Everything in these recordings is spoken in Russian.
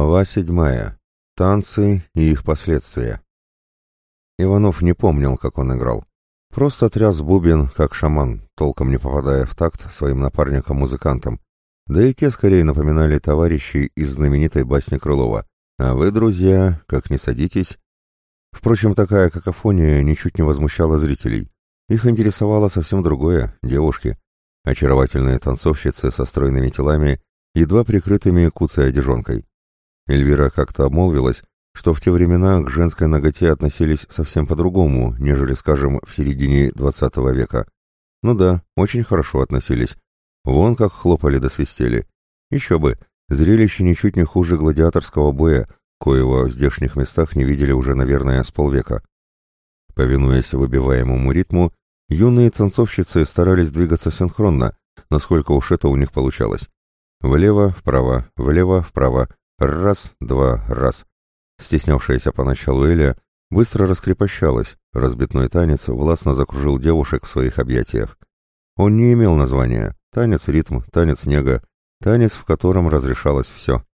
Глава седьмая. Танцы и их последствия. Иванов не помнил, как он играл. Просто тряс бубен, как шаман, толком не попадая в такт своим напарникам-музыкантам. Да и те скорее напоминали товарищей из знаменитой басни Крылова. А вы, друзья, как не садитесь. Впрочем, такая какофония ничуть не возмущала зрителей. Их интересовало совсем другое — девушки. Очаровательные танцовщицы со стройными телами, едва прикрытыми куцей одежонкой. Эльвира как-то обмолвилась, что в те времена к женской ноготе относились совсем по-другому, нежели, скажем, в середине XX века. Ну да, очень хорошо относились. Вон как хлопали да свистели. Еще бы, зрелище ничуть не хуже гладиаторского боя, коего в здешних местах не видели уже, наверное, с полвека. Повинуясь выбиваемому ритму, юные танцовщицы старались двигаться синхронно, насколько уж это у них получалось. Влево, вправо, влево, вправо, Раз, два, раз. Стеснявшаяся поначалу Эля быстро раскрепощалась, разбитной танец властно закружил девушек в своих объятиях. Он не имел названия. Танец ритм, танец снега, танец, в котором разрешалось все.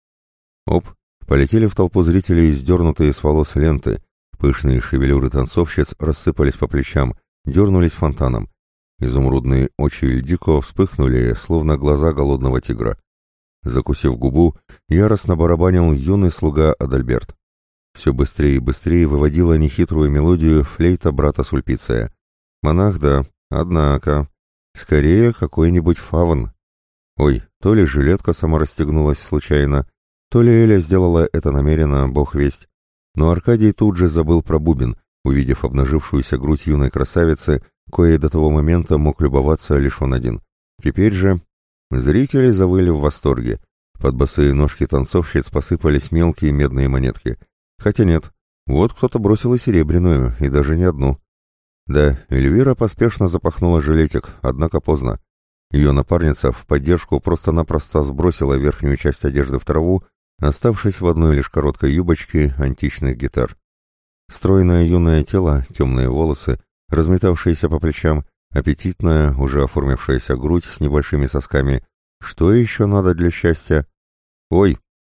Оп, полетели в толпу зрителей сдернутые с волос ленты, пышные шевелюры танцовщиц рассыпались по плечам, дернулись фонтаном. Изумрудные очи Ильдико вспыхнули, словно глаза голодного тигра. Закусив губу, яростно барабанил юный слуга Адальберт. Все быстрее и быстрее выводила нехитрую мелодию флейта брата Сульпиция. Монах, да, однако. Скорее, какой-нибудь фавн. Ой, то ли жилетка сама расстегнулась случайно, то ли Эля сделала это намеренно, бог весть. Но Аркадий тут же забыл про бубен, увидев обнажившуюся грудь юной красавицы, коей до того момента мог любоваться лишь он один. Теперь же Зрители завыли в восторге. Под босые ножки танцовщиц посыпались мелкие медные монетки. Хотя нет, вот кто-то бросил и серебряную, и даже не одну. Да, Эльвира поспешно запахнула жилетик, однако поздно. Ее напарница в поддержку просто-напросто сбросила верхнюю часть одежды в траву, оставшись в одной лишь короткой юбочке античных гитар. Стройное юное тело, темные волосы, разметавшиеся по плечам, аппетитная, уже оформившаяся грудь с небольшими сосками. Что еще надо для счастья? Ой!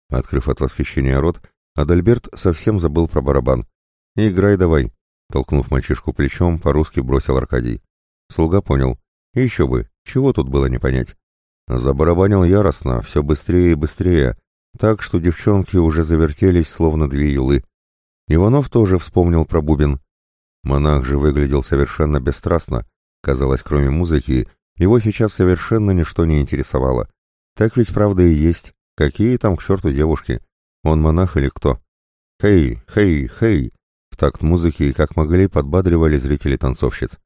Открыв от восхищения рот, Адальберт совсем забыл про барабан. «Играй давай!» Толкнув мальчишку плечом, по-русски бросил Аркадий. Слуга понял. Еще бы, чего тут было не понять. Забарабанил яростно, все быстрее и быстрее, так что девчонки уже завертелись, словно две юлы. Иванов тоже вспомнил про бубен. Монах же выглядел совершенно бесстрастно, Казалось, кроме музыки, его сейчас совершенно ничто не интересовало. Так ведь правда и есть. Какие там к черту девушки? Он монах или кто? Хей, хей, хей! В такт музыки, как могли, подбадривали зрители танцовщиц.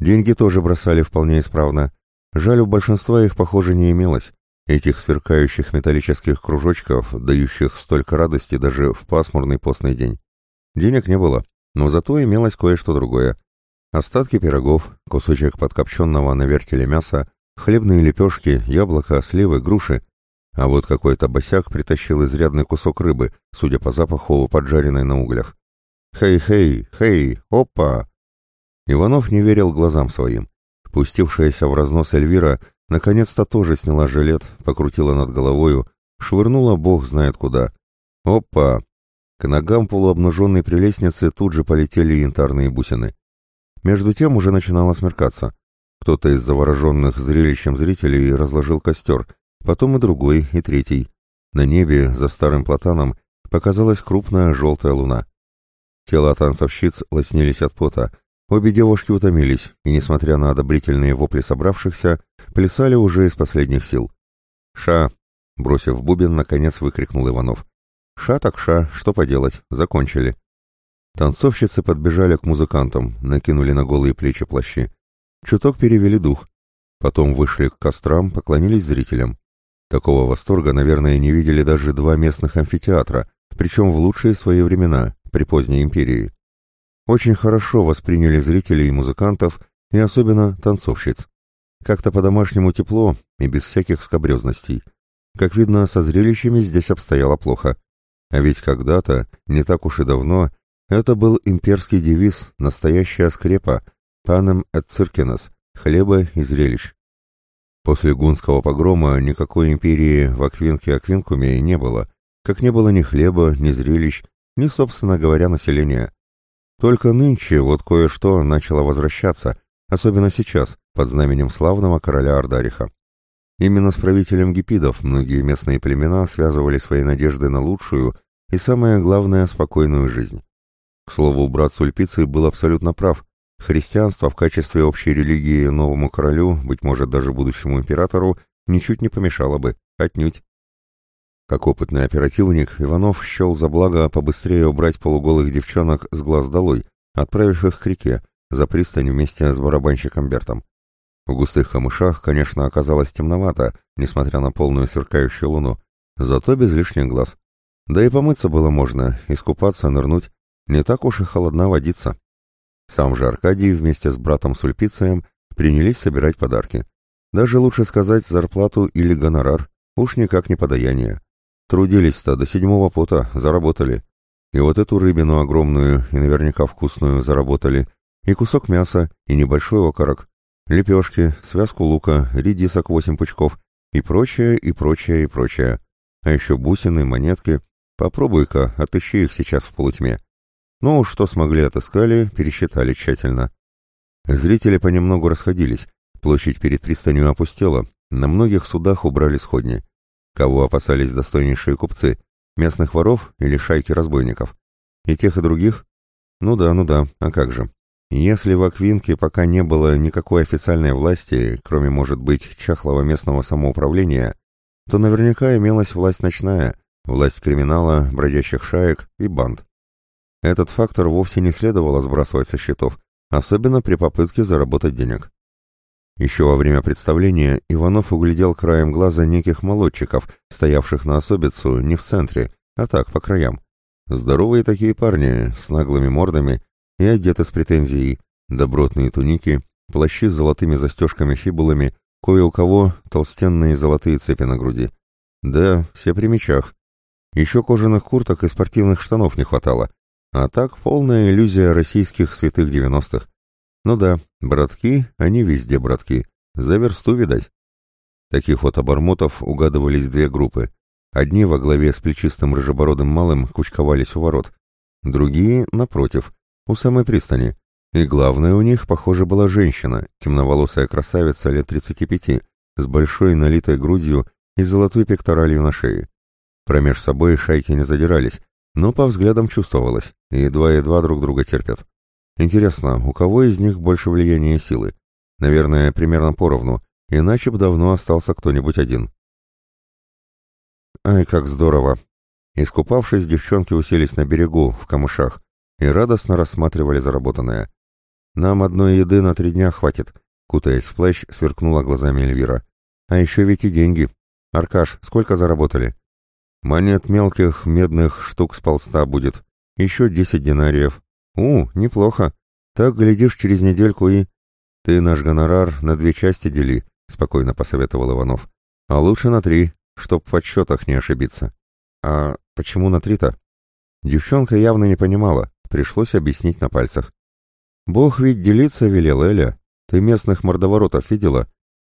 Деньги тоже бросали вполне исправно. Жаль, у большинства их, похоже, не имелось. Этих сверкающих металлических кружочков, дающих столько радости даже в пасмурный постный день. Денег не было, но зато имелось кое-что другое. Остатки пирогов, кусочек подкопченного на вертеле мяса, хлебные лепешки, яблоко, сливы, груши. А вот какой-то босяк притащил изрядный кусок рыбы, судя по запаху, поджаренной на углях. «Хей-хей, хей, опа!» Иванов не верил глазам своим. Пустившаяся в разнос Эльвира наконец-то тоже сняла жилет, покрутила над головою, швырнула бог знает куда. «Опа!» К ногам полуобнаженной прелестницы тут же полетели янтарные бусины. Между тем уже начинало смеркаться. Кто-то из завороженных зрелищем зрителей разложил костер, потом и другой, и третий. На небе, за старым платаном, показалась крупная желтая луна. Тела танцовщиц лоснились от пота. Обе девушки утомились, и, несмотря на одобрительные вопли собравшихся, плясали уже из последних сил. «Ша!» — бросив бубен, наконец выкрикнул Иванов. «Ша так ша, что поделать, закончили». Танцовщицы подбежали к музыкантам, накинули на голые плечи плащи. Чуток перевели дух. Потом вышли к кострам, поклонились зрителям. Такого восторга, наверное, не видели даже два местных амфитеатра, причем в лучшие свои времена, при поздней империи. Очень хорошо восприняли зрителей и музыкантов, и особенно танцовщиц. Как-то по-домашнему тепло и без всяких скобрезностей. Как видно, со зрелищами здесь обстояло плохо. А ведь когда-то, не так уж и давно, это был имперский девиз «Настоящая скрепа» «Панем et circenes» — хлеба и зрелищ. После гунского погрома никакой империи в Аквинке-Аквинкуме не было, как не было ни хлеба, ни зрелищ, ни, собственно говоря, населения. Только нынче вот кое-что начало возвращаться, особенно сейчас, под знаменем славного короля Ардариха. Именно с правителем гипидов многие местные племена связывали свои надежды на лучшую и, самое главное, спокойную жизнь. К слову, брат Сульпиций был абсолютно прав. Христианство в качестве общей религии новому королю, быть может даже будущему императору, ничуть не помешало бы, отнюдь. Как опытный оперативник, Иванов счел за благо побыстрее убрать полуголых девчонок с глаз долой, отправив их к реке, за пристань вместе с барабанщиком Бертом. В густых камышах, конечно, оказалось темновато, несмотря на полную сверкающую луну, зато без лишних глаз. Да и помыться было можно, искупаться, нырнуть. Не так уж и холодна водиться. Сам же Аркадий вместе с братом Сульпицием принялись собирать подарки. Даже лучше сказать зарплату или гонорар, уж никак не подаяние. Трудились-то до седьмого пота, заработали. И вот эту рыбину огромную и наверняка вкусную заработали, и кусок мяса, и небольшой окорок, лепешки, связку лука, редисок восемь пучков, и прочее, и прочее, и прочее. А еще бусины, монетки. Попробуй-ка, отыщи их сейчас в полутьме. Но что смогли отыскали, пересчитали тщательно. Зрители понемногу расходились, площадь перед пристанью опустела, на многих судах убрали сходни. Кого опасались достойнейшие купцы? Местных воров или шайки разбойников? И тех, и других? Ну да, ну да, а как же. Если в Аквинке пока не было никакой официальной власти, кроме, может быть, чахлого местного самоуправления, то наверняка имелась власть ночная, власть криминала, бродящих шаек и банд. Этот фактор вовсе не следовало сбрасывать со счетов, особенно при попытке заработать денег. Еще во время представления Иванов углядел краем глаза неких молодчиков, стоявших на особицу не в центре, а так, по краям. Здоровые такие парни, с наглыми мордами и одеты с претензией, добротные туники, плащи с золотыми застежками-фибулами, кое у кого толстенные золотые цепи на груди. Да, все при мечах. Еще кожаных курток и спортивных штанов не хватало. А так полная иллюзия российских святых девяностых. Ну да, братки, они везде братки. За версту, видать. Таких вот обормотов угадывались две группы. Одни во главе с плечистым рыжебородым малым кучковались у ворот. Другие, напротив, у самой пристани. И главное у них, похоже, была женщина, темноволосая красавица лет 35, с большой налитой грудью и золотой пекторалью на шее. Промеж собой шайки не задирались, но по взглядам чувствовалось, едва-едва друг друга терпят. Интересно, у кого из них больше влияния и силы? Наверное, примерно поровну, иначе бы давно остался кто-нибудь один. Ай, как здорово! Искупавшись, девчонки уселись на берегу, в камышах, и радостно рассматривали заработанное. «Нам одной еды на три дня хватит», — кутаясь в плащ, сверкнула глазами Эльвира. «А еще ведь и деньги. Аркаш, сколько заработали?» «Монет мелких, медных штук с полста будет. Еще десять динариев. «У, неплохо. Так, глядишь, через недельку и...» «Ты наш гонорар на две части дели», — спокойно посоветовал Иванов. «А лучше на три, чтоб в подсчетах не ошибиться». «А почему на три-то?» Девчонка явно не понимала, пришлось объяснить на пальцах. «Бог ведь делиться велел, Эля. Ты местных мордоворотов видела?»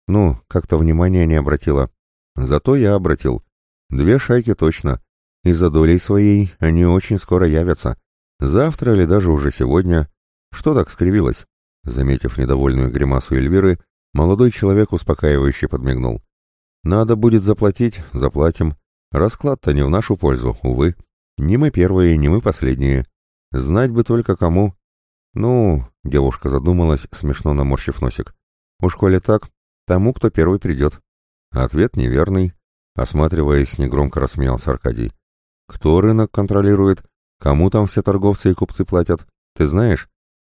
«Ну, как-то внимания не обратила». «Зато я обратил. Две шайки точно. И за долей своей они очень скоро явятся. Завтра или даже уже сегодня. Что так скривилось? Заметив недовольную гримасу Эльвиры, молодой человек успокаивающе подмигнул. Надо будет заплатить, заплатим. Расклад-то не в нашу пользу, увы. Не мы первые, не мы последние. Знать бы только кому. Ну, девушка задумалась, смешно наморщив носик. Уж коли так, тому, кто первый придет. Ответ неверный. Осматриваясь, негромко рассмеялся Аркадий. Кто рынок контролирует, Кому там все торговцы и купцы платят? Ты знаешь?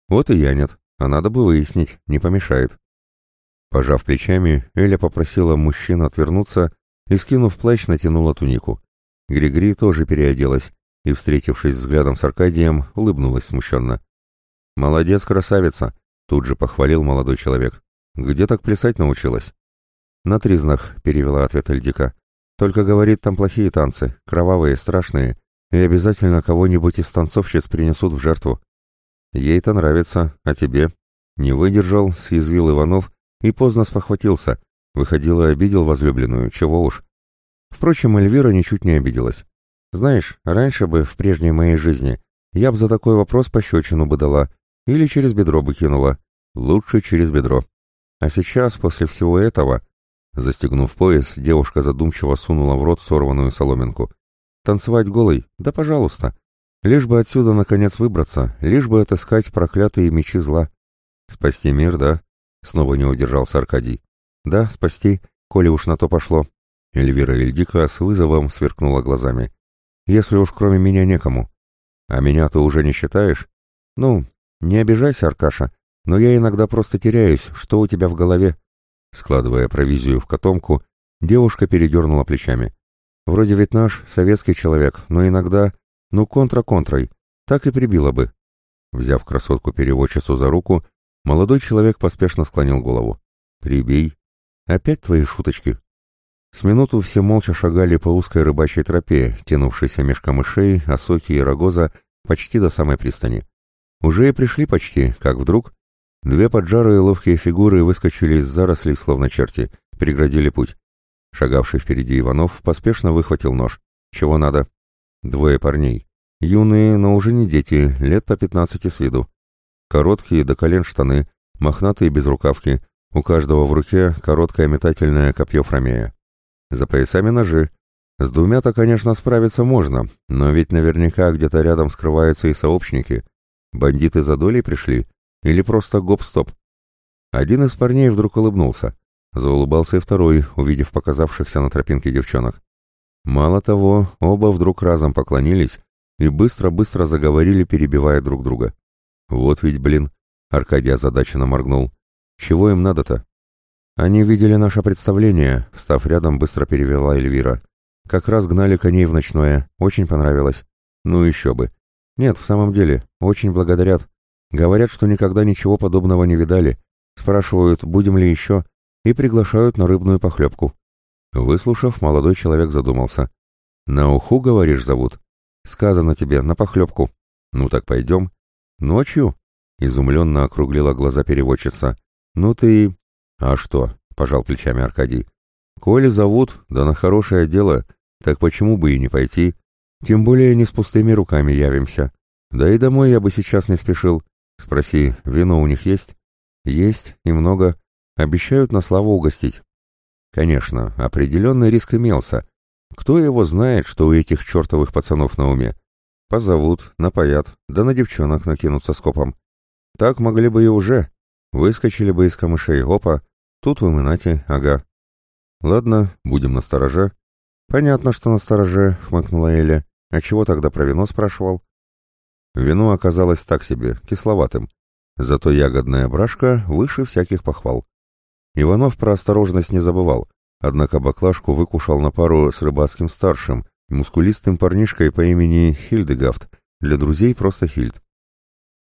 Вот и я нет, а надо бы выяснить, не помешает. Пожав плечами, Эля попросила мужчин отвернуться и, скинув плащ, натянула тунику. Григори тоже переоделась и, встретившись взглядом с Аркадием, улыбнулась смущенно. «Молодец, красавица!» — тут же похвалил молодой человек. «Где так плясать научилась?» «На тризнах», — перевела ответ Эльдика. «Только, говорит, там плохие танцы, кровавые, страшные, и обязательно кого-нибудь из танцовщиц принесут в жертву. Ей-то нравится, а тебе? Не выдержал, съязвил Иванов и поздно спохватился. Выходило, обидел возлюбленную, чего уж. Впрочем, Эльвира ничуть не обиделась. Знаешь, раньше бы, в прежней моей жизни, я бы за такой вопрос пощечину бы дала или через бедро бы кинула. Лучше через бедро. А сейчас, после всего этого, застегнув пояс, девушка задумчиво сунула в рот сорванную соломинку. Танцевать голой? Да пожалуйста. Лишь бы отсюда наконец выбраться, лишь бы отыскать проклятые мечи зла. Спасти мир, да? Снова не удержался Аркадий. Да, спасти, коли уж на то пошло. Эльвира Ильдика с вызовом сверкнула глазами. Если уж кроме меня некому. А меня ты уже не считаешь? Ну, не обижайся, Аркаша, но я иногда просто теряюсь, что у тебя в голове. Складывая провизию в котомку, девушка передернула плечами. Вроде ведь наш советский человек, но иногда, ну контра-контрой, так и прибило бы. Взяв красотку-переводчицу за руку, молодой человек поспешно склонил голову. «Прибей. Опять твои шуточки?» С минуту все молча шагали по узкой рыбачьей тропе, тянувшейся меж камышей, осоки и рогоза, почти до самой пристани. Уже и пришли почти, как вдруг Две поджарые ловкие фигуры выскочили из зарослей, словно черти, преградили путь. Шагавший впереди Иванов поспешно выхватил нож. Чего надо? Двое парней. Юные, но уже не дети, лет по пятнадцати с виду. Короткие до колен штаны, мохнатые безрукавки, у каждого в руке короткое метательное копье фромея. За поясами ножи. С двумя-то, конечно, справиться можно, но ведь наверняка где-то рядом скрываются и сообщники. Бандиты за долей пришли, или просто гоп-стоп? Один из парней вдруг улыбнулся. Заулыбался и второй, увидев показавшихся на тропинке девчонок. Мало того, оба вдруг разом поклонились и быстро-быстро заговорили, перебивая друг друга. «Вот ведь, блин!» — Аркадий озадаченно моргнул. «Чего им надо-то?» «Они видели наше представление», — встав рядом, быстро перевела Эльвира. «Как раз гнали коней в ночное. Очень понравилось. Ну еще бы. Нет, в самом деле, очень благодарят. Говорят, что никогда ничего подобного не видали. Спрашивают, будем ли еще, и приглашают на рыбную похлебку. Выслушав, молодой человек задумался. «На уху, говоришь, зовут? Сказано тебе, на похлебку. Ну так пойдем». «Ночью?» — изумленно округлила глаза переводчица. «Ну ты...» «А что?» — пожал плечами Аркадий. «Коли зовут, да на хорошее дело, так почему бы и не пойти? Тем более не с пустыми руками явимся. Да и домой я бы сейчас не спешил. Спроси, вино у них есть? Есть, и много. Обещают на славу угостить. Конечно, определенный риск имелся. Кто его знает, что у этих чертовых пацанов на уме? Позовут, напоят, да на девчонок накинутся скопом. Так могли бы и уже. Выскочили бы из камышей, опа, тут вы минате, ага. Ладно, будем настороже. Понятно, что настороже, хмыкнула Эля. А чего тогда про вино спрашивал? Вино оказалось так себе, кисловатым. Зато ягодная брашка выше всяких похвал. Иванов про осторожность не забывал, однако баклажку выкушал на пару с рыбацким старшим, мускулистым парнишкой по имени Хильдегафт, для друзей просто Хильд.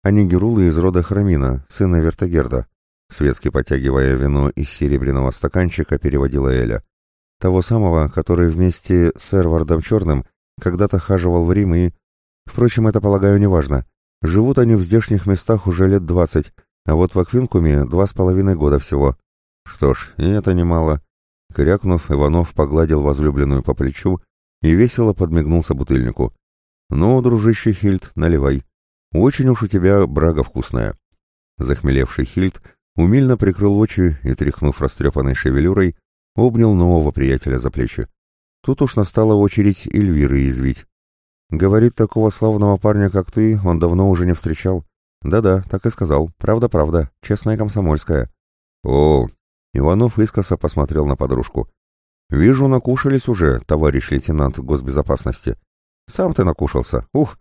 Они герулы из рода Храмина, сына Вертогерда. Светски потягивая вино из серебряного стаканчика, переводила Эля. Того самого, который вместе с Эрвардом Черным когда-то хаживал в Рим и Впрочем, это, полагаю, неважно. Живут они в здешних местах уже лет двадцать, а вот в Аквинкуме два с половиной года всего. Что ж, и это немало. Крякнув, Иванов погладил возлюбленную по плечу и весело подмигнул собутыльнику. «Ну, дружище Хильд, наливай. Очень уж у тебя брага вкусная». Захмелевший Хильд умильно прикрыл очи и, тряхнув растрепанной шевелюрой, обнял нового приятеля за плечи. Тут уж настала очередь Эльвиры извить. Говорит, такого славного парня, как ты, он давно уже не встречал. Да-да, так и сказал. Правда-правда, честная комсомольская. О, Иванов искоса посмотрел на подружку. Вижу, накушались уже, товарищ лейтенант госбезопасности. Сам ты накушался, ух!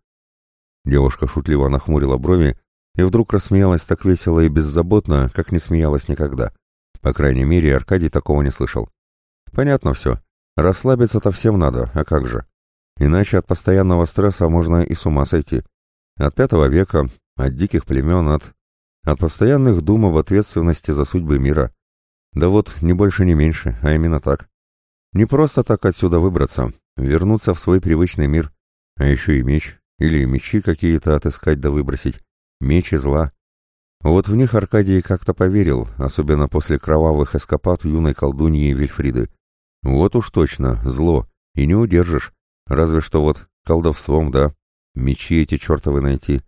Девушка шутливо нахмурила брови и вдруг рассмеялась так весело и беззаботно, как не смеялась никогда. По крайней мере, Аркадий такого не слышал. Понятно все. Расслабиться-то всем надо, а как же? Иначе от постоянного стресса можно и с ума сойти. От пятого века, от диких племен, от... От постоянных дум об ответственности за судьбы мира. Да вот, не больше, не меньше, а именно так. Не просто так отсюда выбраться, вернуться в свой привычный мир. А еще и меч, или мечи какие-то отыскать да выбросить. Мечи зла. Вот в них Аркадий как-то поверил, особенно после кровавых эскапад юной колдуньи Вильфриды. Вот уж точно, зло, и не удержишь. Разве что вот Колдовством, да. Мечи эти чертовы найти.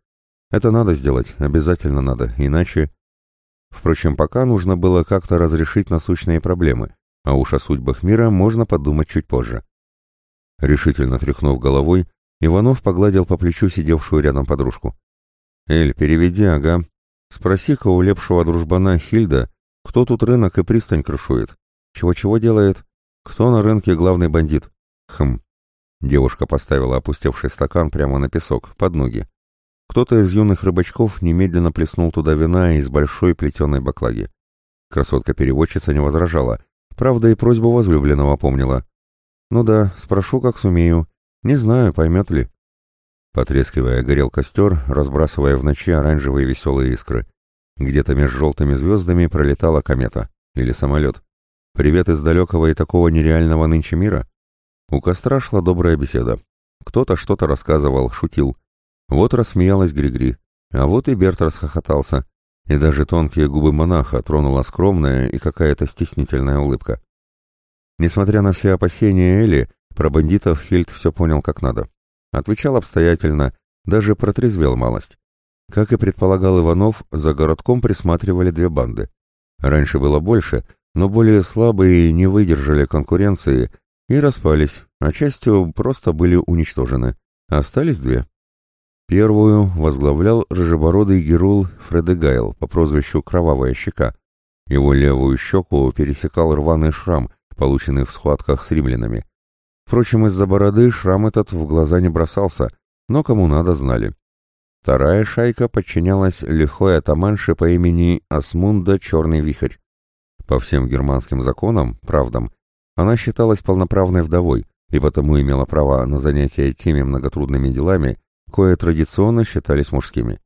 Это надо сделать, обязательно надо, иначе... Впрочем, пока нужно было как-то разрешить насущные проблемы, а уж о судьбах мира можно подумать чуть позже. Решительно тряхнув головой, Иванов погладил по плечу сидевшую рядом подружку. «Эль, переведи, ага. Спроси-ка у лепшего дружбана Хильда, кто тут рынок и пристань крышует. Чего-чего делает? Кто на рынке главный бандит? Хм. Девушка поставила опустевший стакан прямо на песок, под ноги. Кто-то из юных рыбачков немедленно плеснул туда вина из большой плетеной баклаги. Красотка-переводчица не возражала, правда и просьбу возлюбленного помнила. «Ну да, спрошу, как сумею. Не знаю, поймет ли». Потрескивая, горел костер, разбрасывая в ночи оранжевые веселые искры. Где-то между желтыми звездами пролетала комета. Или самолет. Привет из далекого и такого нереального нынче мира? У костра шла добрая беседа. Кто-то что-то рассказывал, шутил. Вот рассмеялась Григри, а вот и Берт расхохотался. И даже тонкие губы монаха тронула скромная и какая-то стеснительная улыбка. Несмотря на все опасения Эли, про бандитов Хильд все понял как надо. Отвечал обстоятельно, даже протрезвел малость. Как и предполагал Иванов, за городком присматривали две банды. Раньше было больше, но более слабые не выдержали конкуренции и распались, а частью просто были уничтожены. Остались две. Первую возглавлял рыжебородый Герул Фредегайл по прозвищу «Кровавая щека». Его левую щеку пересекал рваный шрам, полученный в схватках с римлянами. Впрочем, из-за бороды шрам этот в глаза не бросался, но кому надо знали. Вторая шайка подчинялась лихой атаманше по имени Асмунда Черный Вихрь. По всем германским законам, правдам, она считалась полноправной вдовой и потому имела право на занятия теми многотрудными делами, кое традиционно считались мужскими.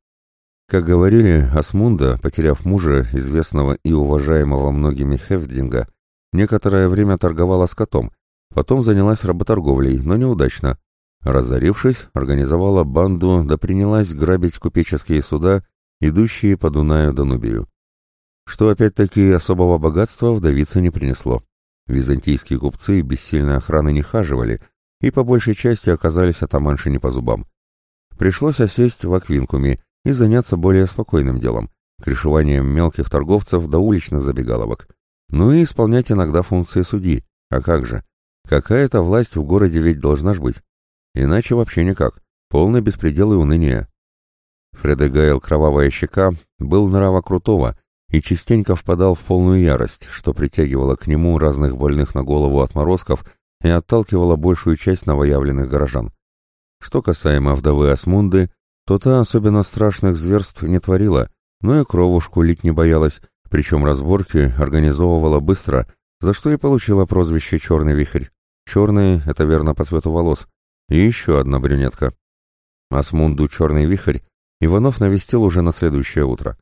Как говорили, Асмунда, потеряв мужа, известного и уважаемого многими Хевдинга, некоторое время торговала скотом, потом занялась работорговлей, но неудачно. Разорившись, организовала банду да принялась грабить купеческие суда, идущие по Дунаю Данубию. Что опять-таки особого богатства вдовице не принесло. Византийские купцы без сильной охраны не хаживали и по большей части оказались атаманши не по зубам. Пришлось осесть в Аквинкуме и заняться более спокойным делом, крышеванием мелких торговцев до уличных забегаловок. Ну и исполнять иногда функции судьи. А как же? Какая-то власть в городе ведь должна ж быть. Иначе вообще никак. Полный беспредел и уныние. Фредегайл Кровавая Щека был нрава крутого и частенько впадал в полную ярость, что притягивало к нему разных больных на голову отморозков и отталкивало большую часть новоявленных горожан. Что касаемо вдовы Асмунды, то та особенно страшных зверств не творила, но и кровушку лить не боялась, причем разборки организовывала быстро, за что и получила прозвище «Черный вихрь». Черный — это верно по цвету волос. И еще одна брюнетка. Асмунду «Черный вихрь» Иванов навестил уже на следующее утро.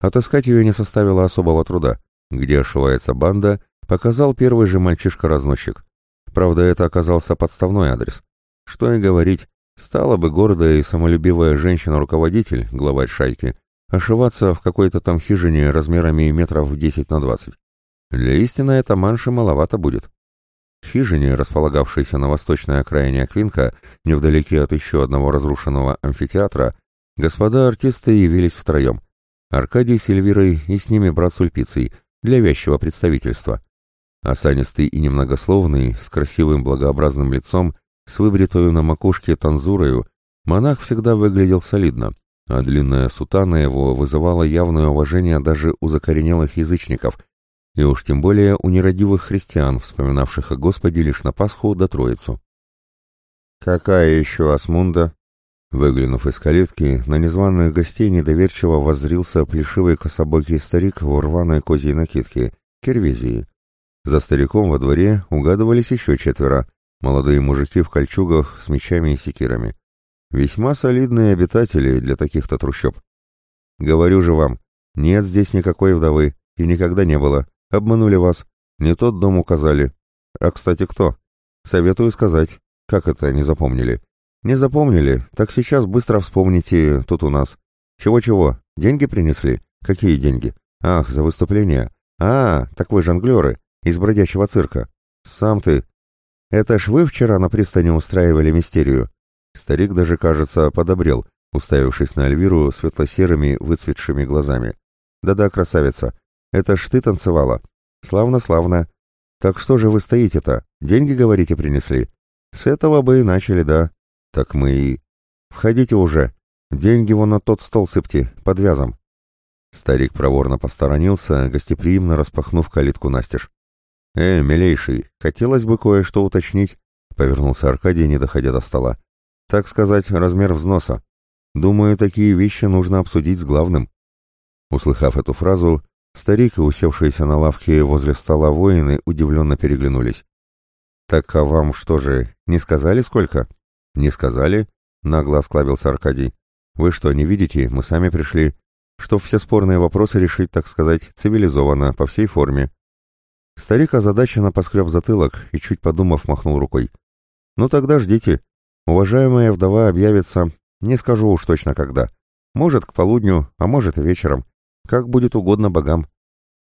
Отыскать ее не составило особого труда. Где ошивается банда, показал первый же мальчишка-разносчик. Правда, это оказался подставной адрес. Что и говорить, Стала бы гордая и самолюбивая женщина-руководитель, главарь шайки, ошиваться в какой-то там хижине размерами метров в 10 на 20. Для истины это манши маловато будет. В хижине, располагавшейся на восточной окраине Аквинка, невдалеке от еще одного разрушенного амфитеатра, господа артисты явились втроем. Аркадий с Эльвирой и с ними брат Сульпицей, для вязчего представительства. Осанистый и немногословный, с красивым благообразным лицом, с выбритую на макушке танзурою, монах всегда выглядел солидно, а длинная сутана его вызывала явное уважение даже у закоренелых язычников, и уж тем более у нерадивых христиан, вспоминавших о Господе лишь на Пасху да Троицу. «Какая еще Асмунда?» Выглянув из калитки, на незваных гостей недоверчиво воззрился плешивый кособокий старик в рваной козьей накидке, Кервизии. За стариком во дворе угадывались еще четверо, Молодые мужики в кольчугах с мечами и секирами. Весьма солидные обитатели для таких-то трущоб. Говорю же вам, нет здесь никакой вдовы, и никогда не было. Обманули вас. Не тот дом указали. А, кстати, кто? Советую сказать. Как это не запомнили? Не запомнили? Так сейчас быстро вспомните тут у нас. Чего-чего? Деньги принесли? Какие деньги? Ах, за выступление. А, так вы жонглеры. Из бродячего цирка. Сам ты. Это ж вы вчера на пристани устраивали мистерию. Старик даже, кажется, подобрел, уставившись на Альвиру светло-серыми выцветшими глазами. «Да-да, красавица, это ж ты танцевала. Славно-славно. Так что же вы стоите-то? Деньги, говорите, принесли? С этого бы и начали, да. Так мы и... Входите уже. Деньги вон на тот стол сыпьте, под вязом». Старик проворно посторонился, гостеприимно распахнув калитку настежь. «Э, милейший, хотелось бы кое-что уточнить», — повернулся Аркадий, не доходя до стола. «Так сказать, размер взноса. Думаю, такие вещи нужно обсудить с главным». Услыхав эту фразу, старик и усевшиеся на лавке возле стола воины удивленно переглянулись. «Так а вам что же, не сказали сколько?» «Не сказали?» — нагло осклабился Аркадий. «Вы что, не видите? Мы сами пришли. Чтоб все спорные вопросы решить, так сказать, цивилизованно, по всей форме. Старик озадаченно поскреб затылок и, чуть подумав, махнул рукой. «Ну тогда ждите. Уважаемая вдова объявится, не скажу уж точно когда. Может, к полудню, а может и вечером. Как будет угодно богам».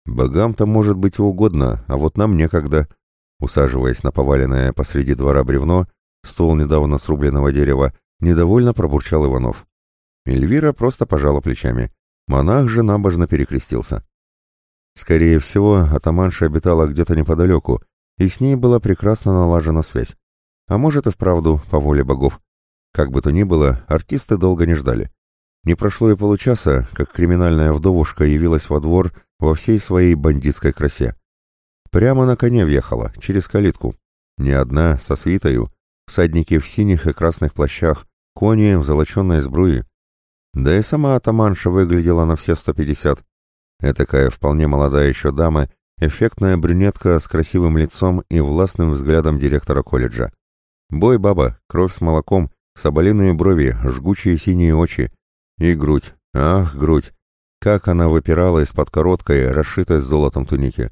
«Богам-то может быть угодно, а вот нам некогда». Усаживаясь на поваленное посреди двора бревно, стол недавно срубленного дерева, недовольно пробурчал Иванов. Эльвира просто пожала плечами. Монах же набожно перекрестился. Скорее всего, атаманша обитала где-то неподалеку, и с ней была прекрасно налажена связь. А может и вправду, по воле богов. Как бы то ни было, артисты долго не ждали. Не прошло и получаса, как криминальная вдовушка явилась во двор во всей своей бандитской красе. Прямо на коне въехала, через калитку. Не одна, со свитою, всадники в синих и красных плащах, кони в золоченной сбруе. Да и сама атаманша выглядела на все сто пятьдесят. Этакая вполне молодая еще дама, эффектная брюнетка с красивым лицом и властным взглядом директора колледжа. Бой баба, кровь с молоком, соболиные брови, жгучие синие очи. И грудь, ах, грудь. Как она выпирала из-под короткой, расшитой золотом туники.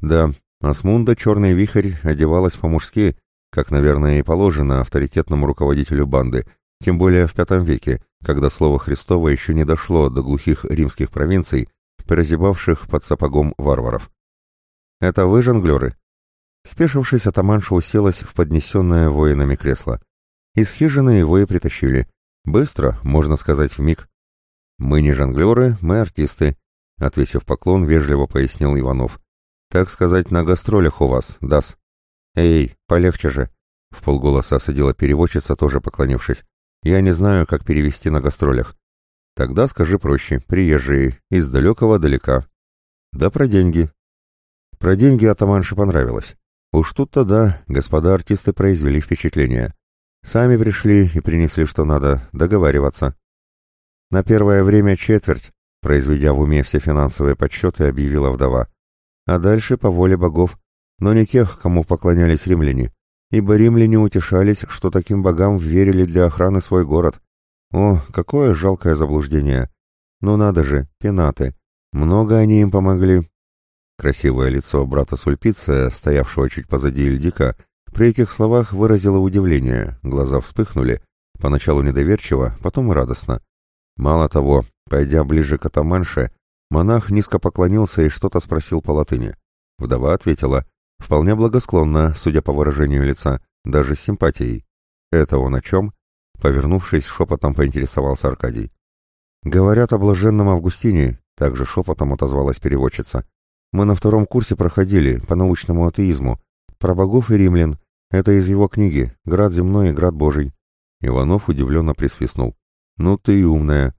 Да, Асмунда черный вихрь одевалась по-мужски, как, наверное, и положено авторитетному руководителю банды, тем более в пятом веке, когда слово Христово еще не дошло до глухих римских провинций, прозябавших под сапогом варваров. «Это вы, жонглеры?» Спешившись, атаманша уселась в поднесенное воинами кресло. Из хижины его и притащили. Быстро, можно сказать, в миг. «Мы не жонглеры, мы артисты», — отвесив поклон, вежливо пояснил Иванов. «Так сказать, на гастролях у вас, дас». «Эй, полегче же», — в полголоса осадила переводчица, тоже поклонившись. «Я не знаю, как перевести на гастролях. Тогда скажи проще, приезжие, из далекого далека. Да про деньги. Про деньги атаманше понравилось. Уж тут-то да, господа артисты произвели впечатление. Сами пришли и принесли что надо, договариваться. На первое время четверть, произведя в уме все финансовые подсчеты, объявила вдова. А дальше по воле богов, но не тех, кому поклонялись римляне, ибо римляне утешались, что таким богам верили для охраны свой город, о, какое жалкое заблуждение! Ну надо же, пенаты! Много они им помогли. Красивое лицо брата Сульпиция, стоявшего чуть позади Ильдика, при этих словах выразило удивление, глаза вспыхнули, поначалу недоверчиво, потом радостно. Мало того, пойдя ближе к атаманше, монах низко поклонился и что-то спросил по латыни. Вдова ответила, вполне благосклонно, судя по выражению лица, даже с симпатией. Это он о чем? Повернувшись, шепотом поинтересовался Аркадий. «Говорят о блаженном Августине», — также шепотом отозвалась переводчица. «Мы на втором курсе проходили, по научному атеизму. Про богов и римлян. Это из его книги «Град земной и град божий». Иванов удивленно присвистнул. «Ну ты и умная».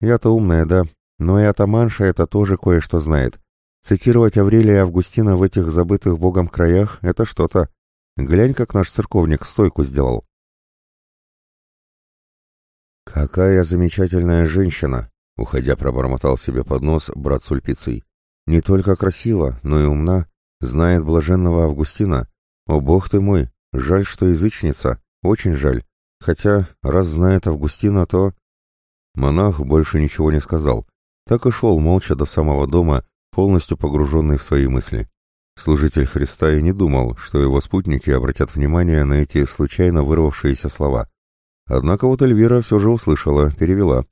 «Я-то умная, да. Но и атаманша это тоже кое-что знает. Цитировать Аврелия Августина в этих забытых богом краях — это что-то. Глянь, как наш церковник стойку сделал. «Какая замечательная женщина!» — уходя пробормотал себе под нос брат Сульпицей. «Не только красива, но и умна, знает блаженного Августина. О, бог ты мой, жаль, что язычница, очень жаль. Хотя, раз знает Августина, то...» Монах больше ничего не сказал, так и шел молча до самого дома, полностью погруженный в свои мысли. Служитель Христа и не думал, что его спутники обратят внимание на эти случайно вырвавшиеся слова. Однако вот Эльвира все же услышала, перевела.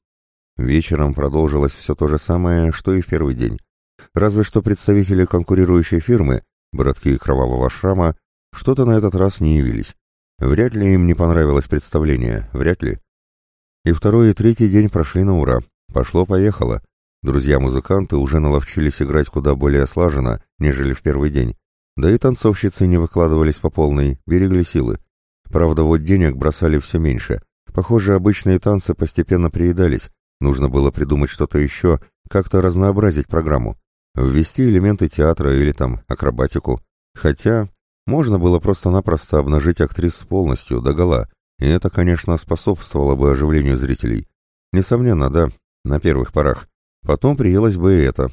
Вечером продолжилось все то же самое, что и в первый день. Разве что представители конкурирующей фирмы, братки кровавого шрама, что-то на этот раз не явились. Вряд ли им не понравилось представление, вряд ли. И второй и третий день прошли на ура. Пошло-поехало. Друзья-музыканты уже наловчились играть куда более слаженно, нежели в первый день. Да и танцовщицы не выкладывались по полной, берегли силы. Правда, вот денег бросали все меньше. Похоже, обычные танцы постепенно приедались. Нужно было придумать что-то еще, как-то разнообразить программу. Ввести элементы театра или там акробатику. Хотя можно было просто-напросто обнажить актрис полностью, догола, и это, конечно, способствовало бы оживлению зрителей. Несомненно, да, на первых порах. Потом приелось бы это.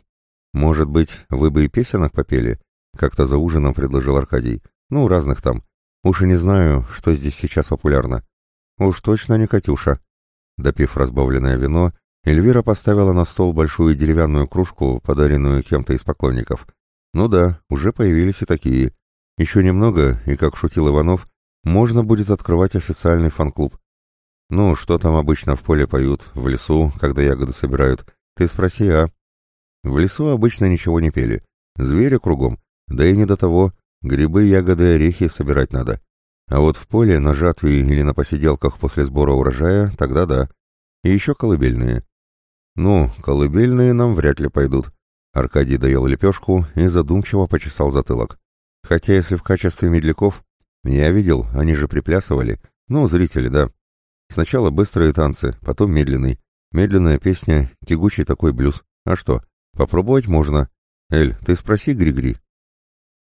Может быть, вы бы и песенок попели? Как-то за ужином предложил Аркадий. Ну, разных там. Уж и не знаю, что здесь сейчас популярно. Уж точно не Катюша. Допив разбавленное вино, Эльвира поставила на стол большую деревянную кружку, подаренную кем-то из поклонников. Ну да, уже появились и такие. Еще немного, и, как шутил Иванов, можно будет открывать официальный фан-клуб. Ну, что там обычно в поле поют, в лесу, когда ягоды собирают? Ты спроси, а? В лесу обычно ничего не пели. Звери кругом. Да и не до того. Грибы, ягоды, орехи собирать надо. А вот в поле, на жатве или на посиделках после сбора урожая, тогда да. И еще колыбельные. Ну, колыбельные нам вряд ли пойдут. Аркадий доел лепешку и задумчиво почесал затылок. Хотя если в качестве медляков, я видел, они же приплясывали. Ну, зрители, да. Сначала быстрые танцы, потом медленный. Медленная песня, тягучий такой блюз. А что, попробовать можно. Эль, ты спроси Григри.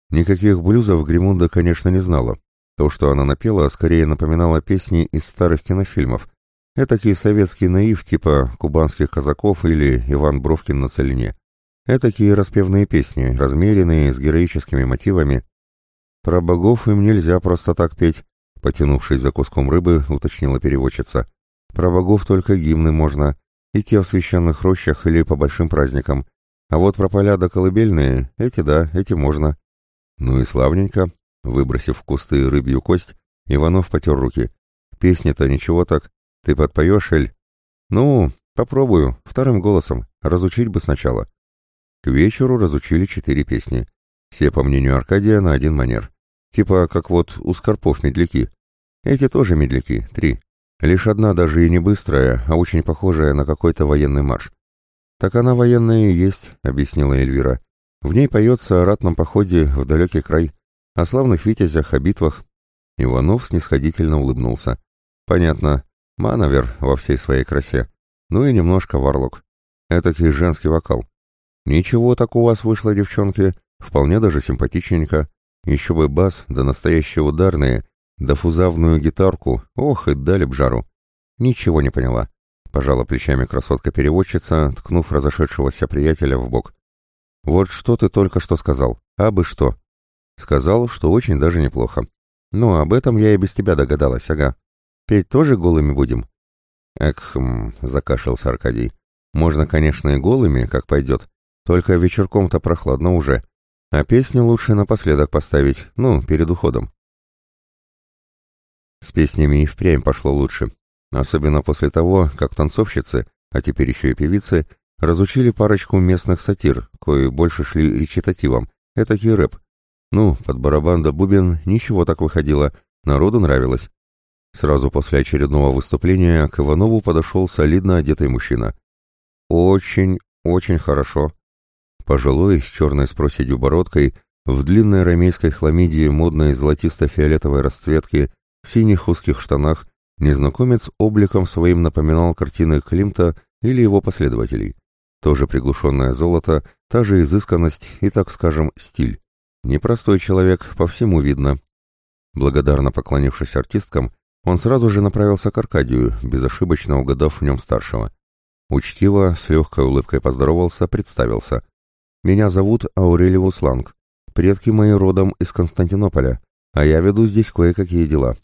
Никаких блюзов Гримунда, конечно, не знала. То, что она напела, скорее напоминало песни из старых кинофильмов. Этакий советский наив типа «Кубанских казаков» или «Иван Бровкин на целине». Этакие распевные песни, размеренные, с героическими мотивами. Про богов им нельзя просто так петь, потянувшись за куском рыбы, уточнила переводчица. Про богов только гимны можно, и те в священных рощах или по большим праздникам. А вот про поля да колыбельные, эти да, эти можно. Ну и славненько, Выбросив в кусты рыбью кость, Иванов потер руки. «Песни-то ничего так. Ты подпоешь, Эль?» «Ну, попробую, вторым голосом. Разучить бы сначала». К вечеру разучили четыре песни. Все, по мнению Аркадия, на один манер. Типа, как вот у Скорпов медляки. Эти тоже медляки, три. Лишь одна даже и не быстрая, а очень похожая на какой-то военный марш. «Так она военная и есть», — объяснила Эльвира. «В ней поется о ратном походе в далекий край. О славных витязях, о битвах. Иванов снисходительно улыбнулся. Понятно. Мановер во всей своей красе. Ну и немножко варлок. Этакий женский вокал. Ничего так у вас вышло, девчонки. Вполне даже симпатичненько. Еще бы бас, да настоящие ударные, да фузавную гитарку. Ох, и дали б жару. Ничего не поняла. Пожала плечами красотка-переводчица, ткнув разошедшегося приятеля в бок. «Вот что ты только что сказал. А бы что?» Сказал, что очень даже неплохо. Ну, об этом я и без тебя догадалась, ага. Петь тоже голыми будем? Экхм, закашлялся Аркадий. Можно, конечно, и голыми, как пойдет. Только вечерком-то прохладно уже. А песни лучше напоследок поставить, ну, перед уходом. С песнями и впрямь пошло лучше. Особенно после того, как танцовщицы, а теперь еще и певицы, разучили парочку местных сатир, кои больше шли речитативом, этакий рэп, ну, под барабан да бубен ничего так выходило, народу нравилось. Сразу после очередного выступления к Иванову подошел солидно одетый мужчина. Очень, очень хорошо. Пожилой, с черной с проседью бородкой, в длинной рамейской хламиде модной золотисто-фиолетовой расцветки, в синих узких штанах, незнакомец обликом своим напоминал картины Климта или его последователей. Тоже приглушенное золото, та же изысканность и, так скажем, стиль. Непростой человек, по всему видно. Благодарно поклонившись артисткам, он сразу же направился к Аркадию, безошибочно угадав в нем старшего. Учтиво, с легкой улыбкой поздоровался, представился. «Меня зовут Аурелиус Ланг. Предки мои родом из Константинополя, а я веду здесь кое-какие дела».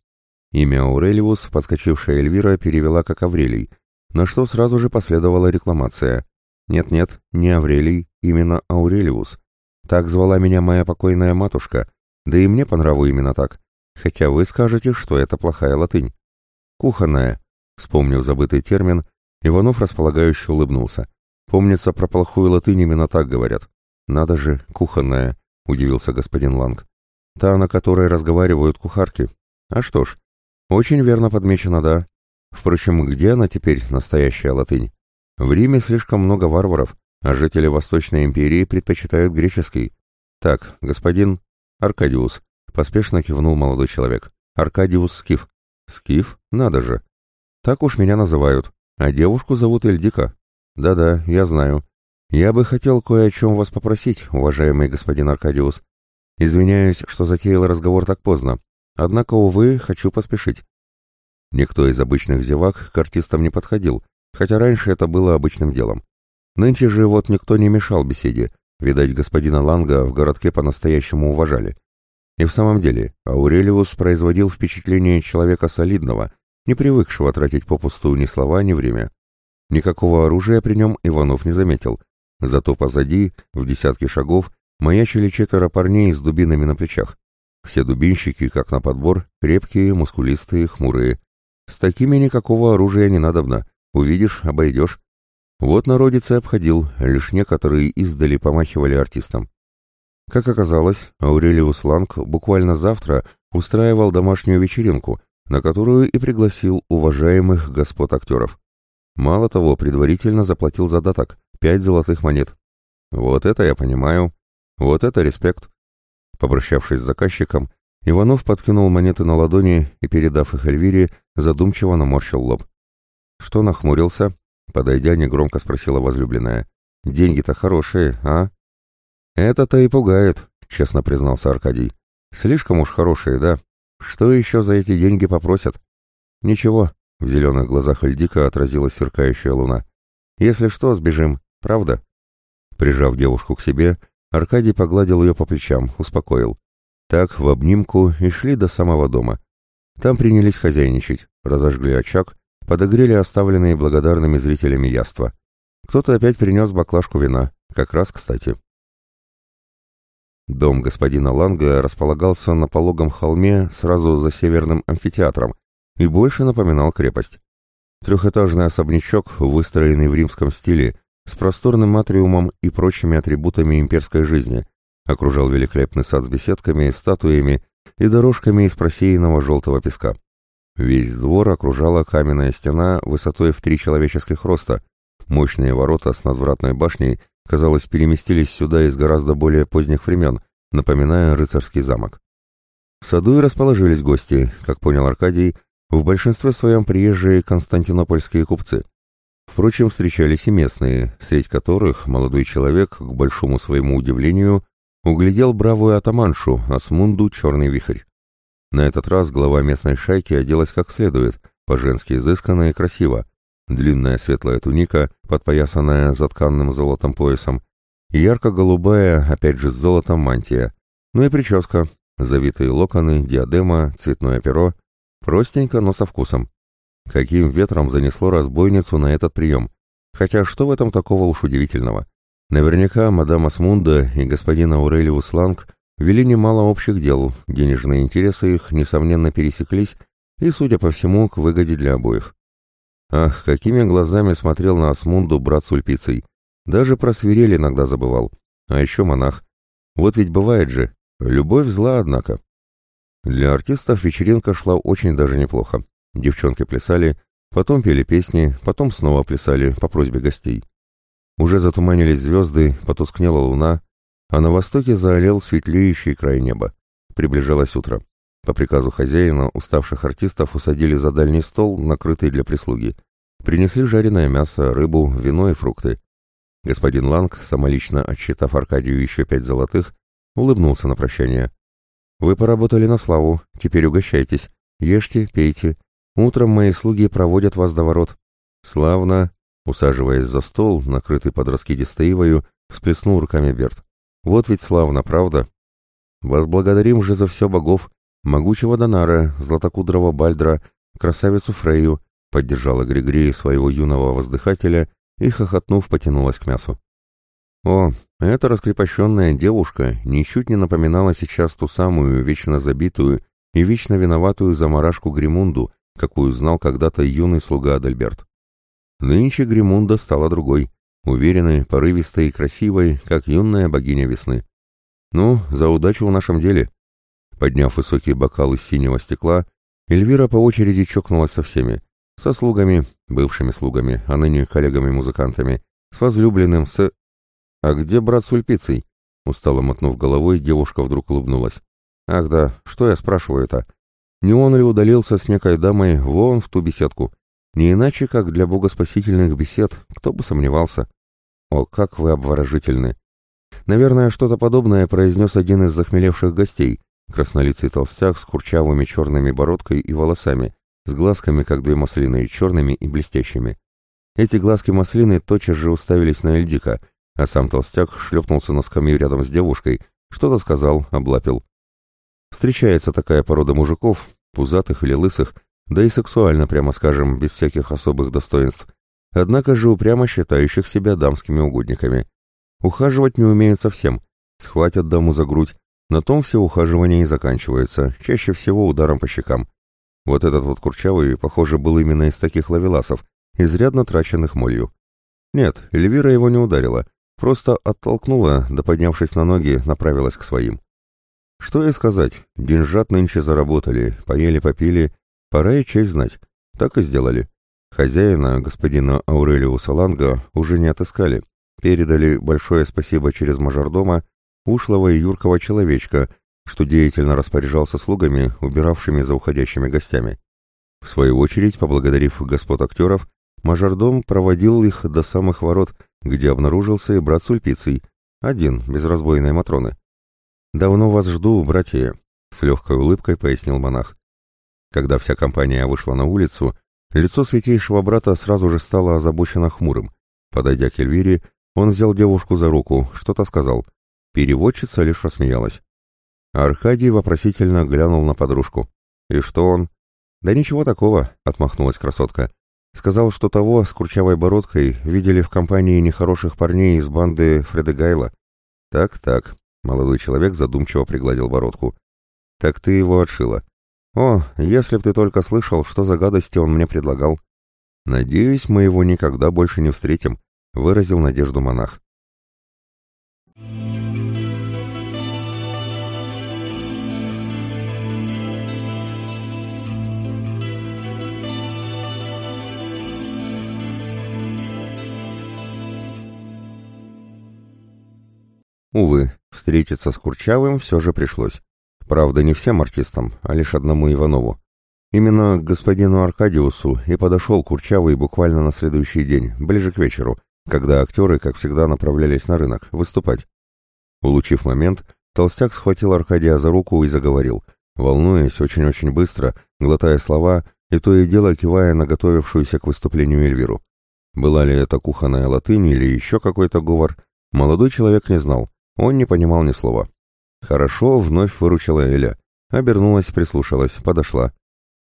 Имя Аурелиус, подскочившая Эльвира, перевела как Аврелий, на что сразу же последовала рекламация. «Нет-нет, не Аврелий, именно Аурелиус. Так звала меня моя покойная матушка, да и мне по нраву именно так. Хотя вы скажете, что это плохая латынь. Кухонная. Вспомнив забытый термин, Иванов располагающе улыбнулся. Помнится, про плохую латынь именно так говорят. Надо же, кухонная, удивился господин Ланг. Та, на которой разговаривают кухарки. А что ж, Очень верно подмечено, да. Впрочем, где она теперь, настоящая латынь? В Риме слишком много варваров, а жители Восточной империи предпочитают греческий. Так, господин Аркадиус, поспешно кивнул молодой человек. Аркадиус Скиф. Скиф? Надо же. Так уж меня называют. А девушку зовут Эльдика. Да-да, я знаю. Я бы хотел кое о чем вас попросить, уважаемый господин Аркадиус. Извиняюсь, что затеял разговор так поздно. Однако, увы, хочу поспешить. Никто из обычных зевак к артистам не подходил, хотя раньше это было обычным делом. Нынче же вот никто не мешал беседе, видать, господина Ланга в городке по-настоящему уважали. И в самом деле, Аурелиус производил впечатление человека солидного, не привыкшего тратить попусту ни слова, ни время. Никакого оружия при нем Иванов не заметил, зато позади, в десятке шагов, маячили четверо парней с дубинами на плечах. Все дубинщики, как на подбор, крепкие, мускулистые, хмурые. С такими никакого оружия не надобно, увидишь, обойдешь. Вот народец и обходил, лишь некоторые издали помахивали артистам. Как оказалось, Аурелиус Ланг буквально завтра устраивал домашнюю вечеринку, на которую и пригласил уважаемых господ актеров. Мало того, предварительно заплатил задаток — пять золотых монет. Вот это я понимаю. Вот это респект. Попрощавшись с заказчиком, Иванов подкинул монеты на ладони и, передав их Эльвире, задумчиво наморщил лоб. Что нахмурился? Подойдя, негромко спросила возлюбленная. «Деньги-то хорошие, а?» «Это-то и пугает», — честно признался Аркадий. «Слишком уж хорошие, да? Что еще за эти деньги попросят?» «Ничего», — в зеленых глазах Эльдика отразилась сверкающая луна. «Если что, сбежим, правда?» Прижав девушку к себе, Аркадий погладил ее по плечам, успокоил. Так, в обнимку, и шли до самого дома. Там принялись хозяйничать, разожгли очаг, подогрели оставленные благодарными зрителями яства. Кто-то опять принес баклажку вина, как раз кстати. Дом господина Ланга располагался на пологом холме сразу за северным амфитеатром и больше напоминал крепость. Трехэтажный особнячок, выстроенный в римском стиле, с просторным атриумом и прочими атрибутами имперской жизни, окружал великолепный сад с беседками, статуями и дорожками из просеянного желтого песка. Весь двор окружала каменная стена высотой в три человеческих роста. Мощные ворота с надвратной башней, казалось, переместились сюда из гораздо более поздних времен, напоминая рыцарский замок. В саду и расположились гости, как понял Аркадий, в большинстве своем приезжие константинопольские купцы. Впрочем, встречались и местные, среди которых молодой человек, к большому своему удивлению, углядел бравую атаманшу Асмунду Черный Вихрь. На этот раз глава местной шайки оделась как следует, по-женски изысканно и красиво. Длинная светлая туника, подпоясанная затканным золотом поясом, и ярко-голубая, опять же с золотом, мантия. Ну и прическа, завитые локоны, диадема, цветное перо. Простенько, но со вкусом. Каким ветром занесло разбойницу на этот прием? Хотя что в этом такого уж удивительного? Наверняка мадам Асмунда и господин Аурелиус Ланг вели немало общих дел, денежные интересы их, несомненно, пересеклись, и, судя по всему, к выгоде для обоих. Ах, какими глазами смотрел на Асмунду брат с. Даже про свирель иногда забывал. А еще монах. Вот ведь бывает же. Любовь зла, однако. Для артистов вечеринка шла очень даже неплохо. Девчонки плясали, потом пели песни, потом снова плясали по просьбе гостей. Уже затуманились звезды, потускнела луна, а на востоке заолел светлеющий край неба. Приближалось утро. По приказу хозяина уставших артистов усадили за дальний стол, накрытый для прислуги. Принесли жареное мясо, рыбу, вино и фрукты. Господин Ланг, самолично отсчитав Аркадию еще пять золотых, улыбнулся на прощание. «Вы поработали на славу, теперь угощайтесь. Ешьте, пейте. Утром мои слуги проводят вас до ворот». «Славно!» Усаживаясь за стол, накрытый под раскидистой ивою, всплеснул руками Берт. Вот ведь славно, правда? Возблагодарим же за все богов, могучего Донара, златокудрого Бальдра, красавицу Фрейю, поддержала Григория своего юного воздыхателя и, хохотнув, потянулась к мясу. О, эта раскрепощенная девушка ничуть не напоминала сейчас ту самую вечно забитую и вечно виноватую заморашку Гримунду, какую знал когда-то юный слуга Адальберт. Нынче Гримунда стала другой уверенной, порывистой и красивой, как юная богиня весны. Ну, за удачу в нашем деле. Подняв высокий бокал из синего стекла, Эльвира по очереди чокнулась со всеми. Со слугами, бывшими слугами, а ныне коллегами-музыкантами, с возлюбленным, с... «А где брат с Ульпицей?» Устало мотнув головой, девушка вдруг улыбнулась. «Ах да, что я спрашиваю-то? Не он ли удалился с некой дамой вон в ту беседку? Не иначе, как для богоспасительных бесед, кто бы сомневался. О, как вы обворожительны! Наверное, что-то подобное произнес один из захмелевших гостей, краснолицый толстяк с курчавыми черными бородкой и волосами, с глазками, как две маслины, черными и блестящими. Эти глазки маслины тотчас же уставились на Эльдика, а сам толстяк шлепнулся на скамью рядом с девушкой, что-то сказал, облапил. Встречается такая порода мужиков, пузатых или лысых, да и сексуально, прямо скажем, без всяких особых достоинств, однако же упрямо считающих себя дамскими угодниками. Ухаживать не умеют совсем, схватят даму за грудь, на том все ухаживания и заканчиваются, чаще всего ударом по щекам. Вот этот вот Курчавый, похоже, был именно из таких лавеласов, изрядно траченных молью. Нет, Эльвира его не ударила, просто оттолкнула, да поднявшись на ноги, направилась к своим. Что и сказать, деньжат нынче заработали, поели-попили, пора и честь знать. Так и сделали. Хозяина, господина Аурелиуса Ланга, уже не отыскали. Передали большое спасибо через мажордома, ушлого и юркого человечка, что деятельно распоряжался слугами, убиравшими за уходящими гостями. В свою очередь, поблагодарив господ актеров, мажордом проводил их до самых ворот, где обнаружился и брат Сульпиций, один, без разбойной Матроны. «Давно вас жду, братья», — с легкой улыбкой пояснил монах. Когда вся компания вышла на улицу, лицо святейшего брата сразу же стало озабоченно хмурым. Подойдя к Эльвире, он взял девушку за руку, что-то сказал. Переводчица лишь рассмеялась. Аркадий вопросительно глянул на подружку. «И что он?» «Да ничего такого», — отмахнулась красотка. «Сказал, что того с курчавой бородкой видели в компании нехороших парней из банды Фредегайла». «Так-так», Молодой человек задумчиво пригладил бородку. «Так ты его отшила. О, если б ты только слышал, что за гадости он мне предлагал. Надеюсь, мы его никогда больше не встретим», — выразил надежду монах. Увы, встретиться с Курчавым все же пришлось. Правда, не всем артистам, а лишь одному Иванову. Именно к господину Аркадиусу и подошел Курчавый буквально на следующий день, ближе к вечеру, когда актеры, как всегда, направлялись на рынок, выступать. Улучив момент, толстяк схватил Аркадия за руку и заговорил, волнуясь очень-очень быстро, глотая слова и то и дело кивая на готовившуюся к выступлению Эльвиру. Была ли это кухонная латынь или еще какой-то говор, молодой человек не знал, он не понимал ни слова. Хорошо, вновь выручила Эля. Обернулась, прислушалась, подошла.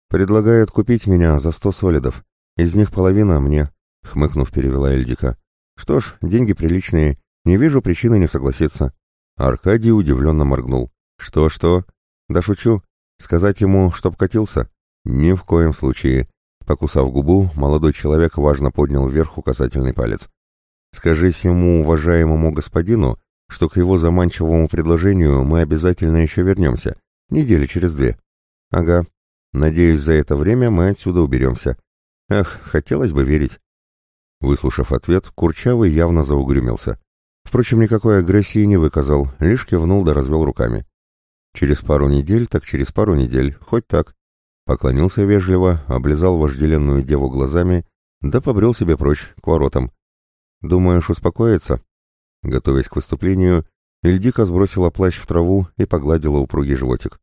«Предлагает купить меня за сто солидов. Из них половина мне», — хмыкнув, перевела Эльдика. «Что ж, деньги приличные. Не вижу причины не согласиться». Аркадий удивленно моргнул. «Что-что?» «Да шучу. Сказать ему, чтоб катился?» «Ни в коем случае». Покусав губу, молодой человек важно поднял вверх указательный палец. «Скажись ему, уважаемому господину, что к его заманчивому предложению мы обязательно еще вернемся, недели через две. Ага. Надеюсь, за это время мы отсюда уберемся. Эх, хотелось бы верить. Выслушав ответ, Курчавый явно заугрюмился. Впрочем, никакой агрессии не выказал, лишь кивнул да развел руками. Через пару недель, так через пару недель, хоть так. Поклонился вежливо, облизал вожделенную деву глазами, да побрел себе прочь, к воротам. «Думаешь, успокоиться?» Готовясь к выступлению, Ильдика сбросила плащ в траву и погладила упругий животик.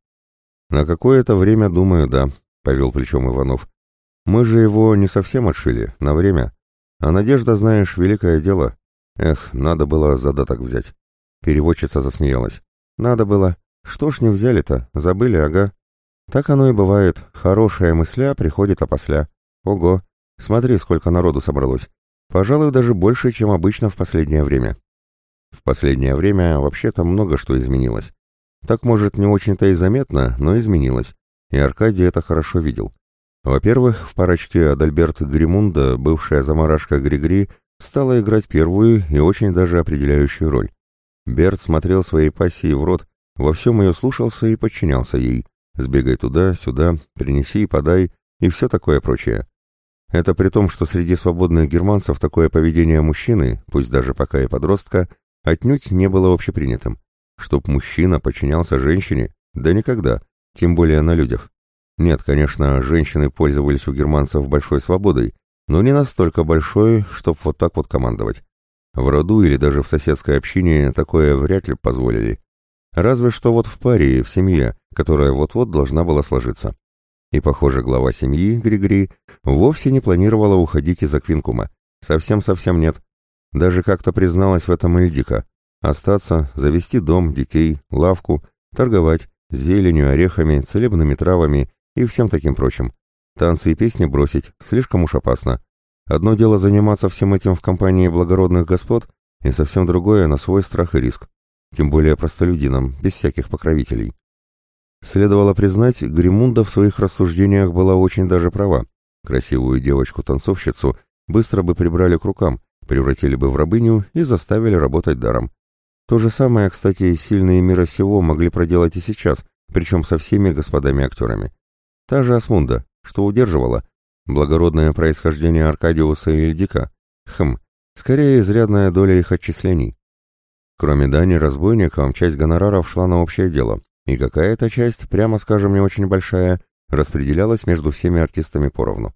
«На какое-то время, думаю, да», — повел плечом Иванов. «Мы же его не совсем отшили, на время. А надежда, знаешь, великое дело. Эх, надо было задаток взять». Переводчица засмеялась. «Надо было. Что ж не взяли-то? Забыли, ага. Так оно и бывает. Хорошая мысля приходит опосля. Ого, смотри, сколько народу собралось. Пожалуй, даже больше, чем обычно в последнее время». В последнее время вообще-то много что изменилось. Так, может, не очень-то и заметно, но изменилось. И Аркадий это хорошо видел. Во-первых, в парочке Адальберт Гримунда, бывшая заморашка Григри, стала играть первую и очень даже определяющую роль. Берт смотрел своей пассии в рот, во всем ее слушался и подчинялся ей. Сбегай туда, сюда, принеси и подай, и все такое прочее. Это при том, что среди свободных германцев такое поведение мужчины, пусть даже пока и подростка, отнюдь не было общепринятым. Чтоб мужчина подчинялся женщине, да никогда, тем более на людях. Нет, конечно, женщины пользовались у германцев большой свободой, но не настолько большой, чтоб вот так вот командовать. В роду или даже в соседской общине такое вряд ли позволили. Разве что вот в паре, в семье, которая вот-вот должна была сложиться. И, похоже, глава семьи, Григори, вовсе не планировала уходить из Аквинкума. Совсем-совсем нет. Даже как-то призналась в этом Эльдика. Остаться, завести дом, детей, лавку, торговать, зеленью, орехами, целебными травами и всем таким прочим. Танцы и песни бросить слишком уж опасно. Одно дело заниматься всем этим в компании благородных господ, и совсем другое на свой страх и риск. Тем более простолюдинам, без всяких покровителей. Следовало признать, Гримунда в своих рассуждениях была очень даже права. Красивую девочку-танцовщицу быстро бы прибрали к рукам, превратили бы в рабыню и заставили работать даром. То же самое, кстати, сильные мира сего могли проделать и сейчас, причем со всеми господами-актерами. Та же Асмунда, что удерживала, благородное происхождение Аркадиуса и Эльдика, хм, скорее изрядная доля их отчислений. Кроме дани разбойникам, часть гонораров шла на общее дело, и какая-то часть, прямо скажем, не очень большая, распределялась между всеми артистами поровну.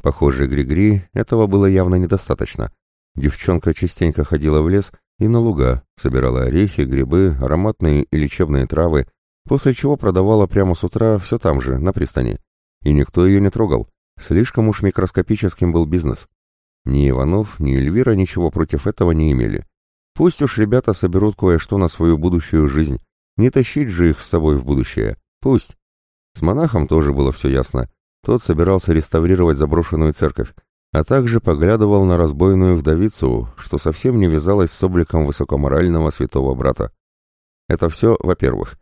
Похоже, Григри этого было явно недостаточно. Девчонка частенько ходила в лес и на луга, собирала орехи, грибы, ароматные и лечебные травы, после чего продавала прямо с утра все там же, на пристани. И никто ее не трогал, слишком уж микроскопическим был бизнес. Ни Иванов, ни Эльвира ничего против этого не имели. Пусть уж ребята соберут кое-что на свою будущую жизнь, не тащить же их с собой в будущее. Пусть. С монахом тоже было все ясно. Тот собирался реставрировать заброшенную церковь, а также поглядывал на разбойную вдовицу, что совсем не вязалось с обликом высокоморального святого брата. Это все, во-первых.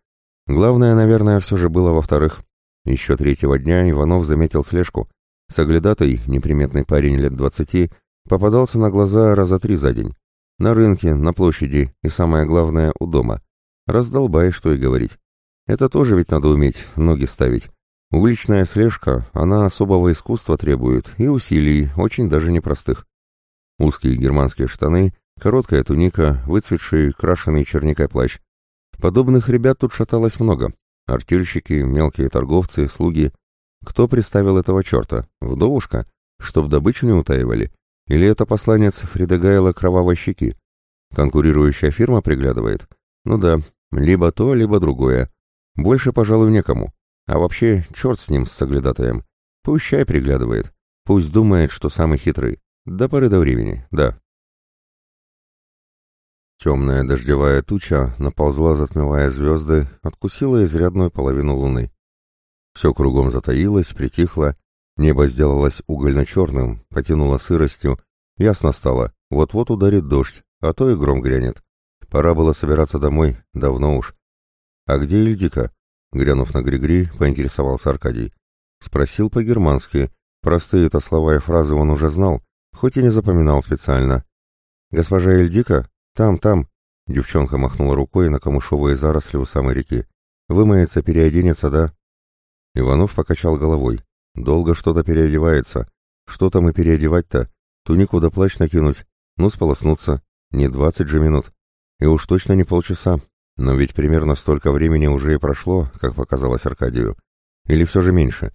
Главное, наверное, все же было во-вторых. Еще третьего дня Иванов заметил слежку. Соглядатый, неприметный парень лет двадцати, попадался на глаза раза три за день. На рынке, на площади и, самое главное, у дома. Раздолбай, что и говорить. Это тоже ведь надо уметь, ноги ставить. Уличная слежка, она особого искусства требует и усилий, очень даже непростых. Узкие германские штаны, короткая туника, выцветший, крашеный черникой плащ. Подобных ребят тут шаталось много. Артельщики, мелкие торговцы, слуги. Кто приставил этого черта? Вдовушка? Чтоб добычу не утаивали? Или это посланец Фридегайла Кровавой Щеки? Конкурирующая фирма приглядывает? Ну да, либо то, либо другое. Больше, пожалуй, некому. А вообще, черт с ним, с соглядатаем. Пусть чай приглядывает. Пусть думает, что самый хитрый. До поры до времени, да. Темная дождевая туча наползла, затмевая звезды, откусила изрядную половину луны. Все кругом затаилось, притихло, небо сделалось угольно-черным, потянуло сыростью, ясно стало, вот-вот ударит дождь, а то и гром грянет. Пора было собираться домой, давно уж. «А где Ильдика?» — глянув на Григри, поинтересовался Аркадий. Спросил по-германски. Простые-то слова и фразы он уже знал, хоть и не запоминал специально. «Госпожа Ильдика? Там, там!» Девчонка махнула рукой на камышовые заросли у самой реки. «Вымоется, переоденется, да?» Иванов покачал головой. «Долго что-то переодевается. Что там и переодевать-то? Тунику да плащ накинуть. Ну, сполоснуться. Не двадцать же минут». И уж точно не полчаса. Но ведь примерно столько времени уже и прошло, как показалось Аркадию. Или все же меньше?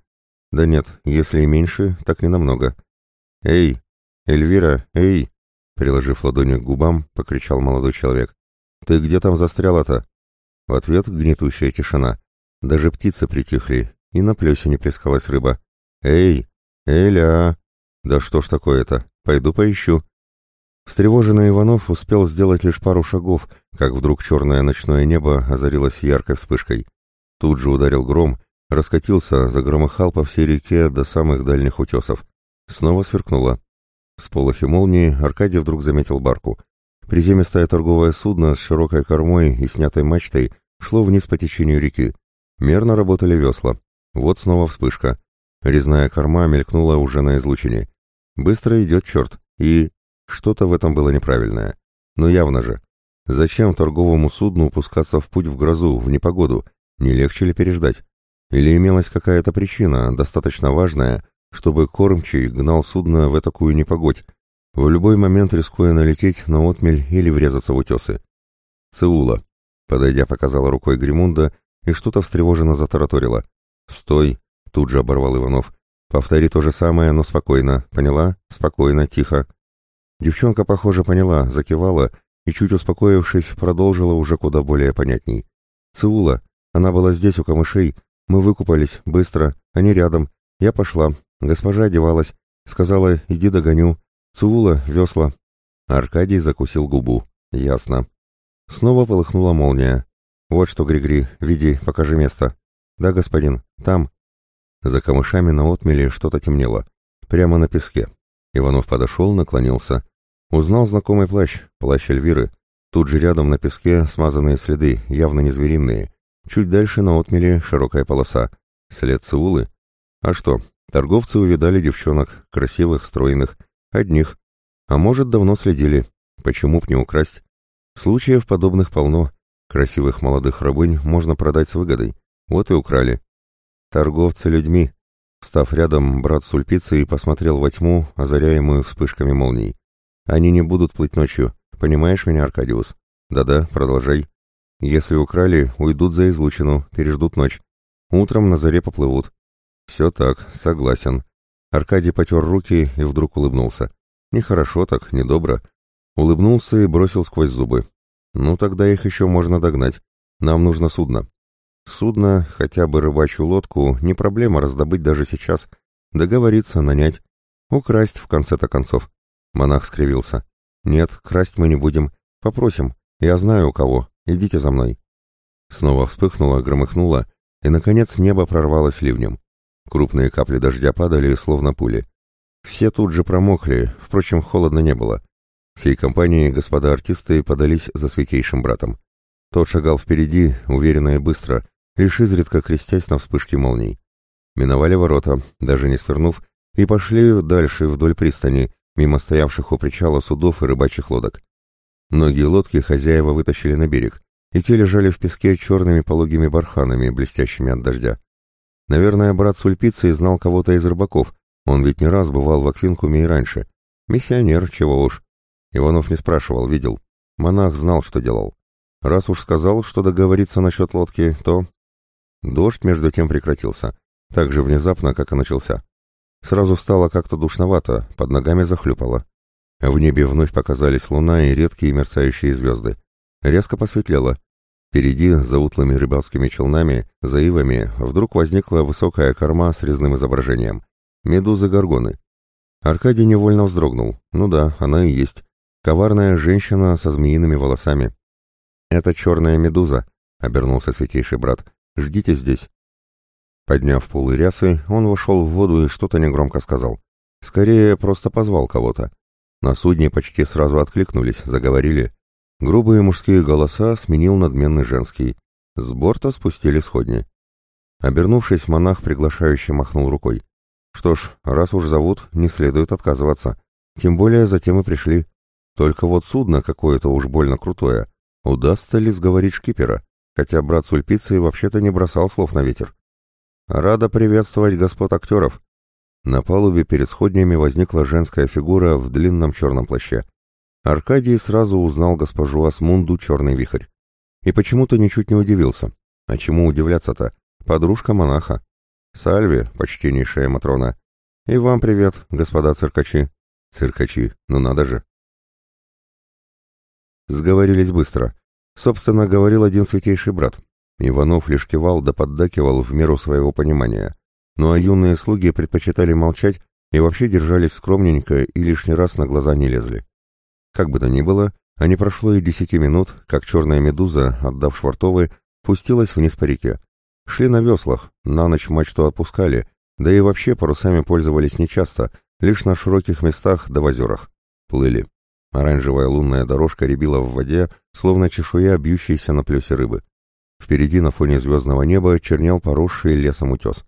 Да нет, если и меньше, так не намного. «Эй! Эльвира, эй!» Приложив ладонью к губам, покричал молодой человек. «Ты где там застряла-то?» В ответ гнетущая тишина. Даже птицы притихли, и на плесе не плескалась рыба. «Эй! Эля! Да что ж такое-то? Пойду поищу». Встревоженный Иванов успел сделать лишь пару шагов, как вдруг черное ночное небо озарилось яркой вспышкой. Тут же ударил гром, раскатился, загромыхал по всей реке до самых дальних утесов. Снова сверкнуло. С полохи молнии Аркадий вдруг заметил барку. Приземистое торговое судно с широкой кормой и снятой мачтой шло вниз по течению реки. Мерно работали весла. Вот снова вспышка. Резная корма мелькнула уже на излучине. Быстро идет черт, и что-то в этом было неправильное. Но явно же. Зачем торговому судну пускаться в путь в грозу, в непогоду? Не легче ли переждать? Или имелась какая-то причина, достаточно важная, чтобы кормчий гнал судно в такую непогодь, в любой момент рискуя налететь на отмель или врезаться в утесы. «Цеула», — подойдя, показала рукой Гримунда и что-то встревоженно затараторила. «Стой!» — тут же оборвал Иванов. «Повтори то же самое, но спокойно. Поняла? Спокойно, тихо». Девчонка, похоже, поняла, закивала и, чуть успокоившись, продолжила уже куда более понятней. «Цеула. Она была здесь, у камышей. Мы выкупались, быстро. Они рядом. Я пошла. Госпожа одевалась. Сказала, иди догоню. Цеула, весла». Аркадий закусил губу. «Ясно». Снова полыхнула молния. «Вот что, Григори, веди, покажи место». «Да, господин, там». За камышами на отмеле что-то темнело. Прямо на песке. Иванов подошел, наклонился. Узнал знакомый плащ, плащ Эльвиры. Тут же рядом на песке смазанные следы, явно не звериные. Чуть дальше на отмеле широкая полоса. След Цеулы. А что, торговцы увидали девчонок, красивых, стройных, одних. А может, давно следили. Почему б не украсть? Случаев подобных полно. Красивых молодых рабынь можно продать с выгодой. Вот и украли. Торговцы людьми. Встав рядом, брат Сульпицы и посмотрел во тьму, озаряемую вспышками молний. Они не будут плыть ночью. Понимаешь меня, Аркадиус? Да-да, продолжай. Если украли, уйдут за излучину, переждут ночь. Утром на заре поплывут. Все так, согласен. Аркадий потер руки и вдруг улыбнулся. Нехорошо так, недобро. Улыбнулся и бросил сквозь зубы. «Ну, тогда их еще можно догнать. Нам нужно судно». Судно, хотя бы рыбачью лодку, не проблема раздобыть даже сейчас. Договориться, нанять. Украсть, в конце-то концов. Монах скривился. «Нет, красть мы не будем. Попросим. Я знаю у кого. Идите за мной». Снова вспыхнуло, громыхнуло, и, наконец, небо прорвалось ливнем. Крупные капли дождя падали, словно пули. Все тут же промокли, впрочем, холодно не было. Всей компанией господа артисты подались за святейшим братом. Тот шагал впереди, уверенно и быстро, лишь изредка крестясь на вспышки молний. Миновали ворота, даже не свернув, и пошли дальше вдоль пристани, мимо стоявших у причала судов и рыбачьих лодок. Многие лодки хозяева вытащили на берег, и те лежали в песке черными пологими барханами, блестящими от дождя. Наверное, брат Сульпицы знал кого-то из рыбаков, он ведь не раз бывал в Аквинкуме и раньше. Миссионер, чего уж. Иванов не спрашивал, видел. Монах знал, что делал. Раз уж сказал, что договориться насчет лодки, то... Дождь между тем прекратился. Так же внезапно, как и начался. Сразу стало как-то душновато, под ногами захлюпало. В небе вновь показались луна и редкие мерцающие звезды. Резко посветлело. Впереди, за утлыми рыбацкими челнами, за ивами, вдруг возникла высокая корма с резным изображением. Медузы-горгоны. Аркадий невольно вздрогнул. Ну да, она и есть. Коварная женщина со змеиными волосами. «Это черная медуза», — обернулся святейший брат. «Ждите здесь». Подняв полы рясы, он вошел в воду и что-то негромко сказал. Скорее, просто позвал кого-то. На судне почти сразу откликнулись, заговорили. Грубые мужские голоса сменил надменный женский. С борта спустили сходни. Обернувшись, монах приглашающе махнул рукой. Что ж, раз уж зовут, не следует отказываться. Тем более затем и пришли. Только вот судно какое-то уж больно крутое. Удастся ли сговорить шкипера? Хотя брат Сульпицы вообще-то не бросал слов на ветер. «Рада приветствовать господ актеров!» На палубе перед сходнями возникла женская фигура в длинном черном плаще. Аркадий сразу узнал госпожу Асмунду «Черный вихрь». И почему-то ничуть не удивился. А чему удивляться-то? Подружка монаха. Сальви, почтеннейшая Матрона. И вам привет, господа циркачи. Циркачи, ну надо же. Сговорились быстро. Собственно, говорил один святейший брат. Иванов лишь кивал да поддакивал в меру своего понимания. Ну а юные слуги предпочитали молчать и вообще держались скромненько и лишний раз на глаза не лезли. Как бы то ни было, а не прошло и десяти минут, как черная медуза, отдав швартовы, пустилась вниз по реке. Шли на веслах, на ночь мачту отпускали, да и вообще парусами пользовались нечасто, лишь на широких местах да в озерах. Плыли. Оранжевая лунная дорожка рябила в воде, словно чешуя, бьющаяся на плесе рыбы. Впереди на фоне звездного неба чернел поросший лесом утес.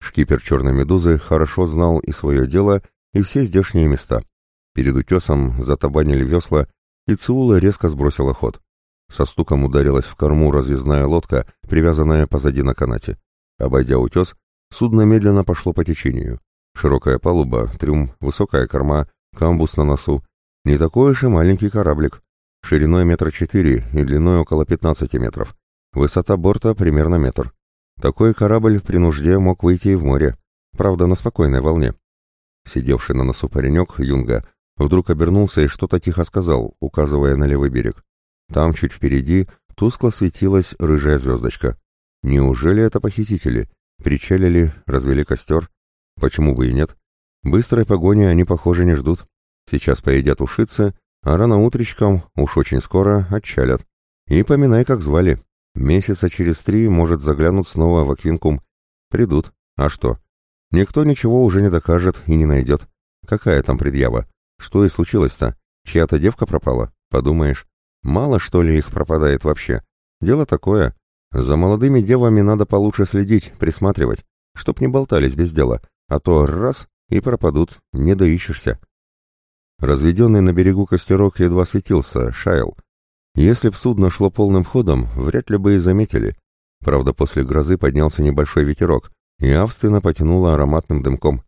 Шкипер черной медузы хорошо знал и свое дело, и все здешние места. Перед утесом затабанили весла, и Циула резко сбросила ход. Со стуком ударилась в корму разъездная лодка, привязанная позади на канате. Обойдя утес, судно медленно пошло по течению. Широкая палуба, трюм, высокая корма, камбус на носу. Не такой уж и маленький кораблик. Шириной метра четыре и длиной около 15 метров. Высота борта примерно метр. Такой корабль при нужде мог выйти и в море, правда, на спокойной волне. Сидевший на носу паренек, Юнга, вдруг обернулся и что-то тихо сказал, указывая на левый берег. Там, чуть впереди, тускло светилась рыжая звездочка. Неужели это похитители? Причалили, развели костер? Почему бы и нет? Быстрой погони они, похоже, не ждут. Сейчас поедят ушицы, а рано утречком, уж очень скоро, отчалят. И поминай, как звали. Месяца через три, может, заглянут снова в Аквинкум. Придут. А что? Никто ничего уже не докажет и не найдет. Какая там предъява? Что и случилось-то? Чья-то девка пропала? Подумаешь. Мало, что ли, их пропадает вообще? Дело такое. За молодыми девами надо получше следить, присматривать, чтоб не болтались без дела, а то раз — и пропадут, не доищешься. Разведенный на берегу костерок едва светился, шаял. Если б судно шло полным ходом, вряд ли бы и заметили. Правда, после грозы поднялся небольшой ветерок, и авственно потянуло ароматным дымком.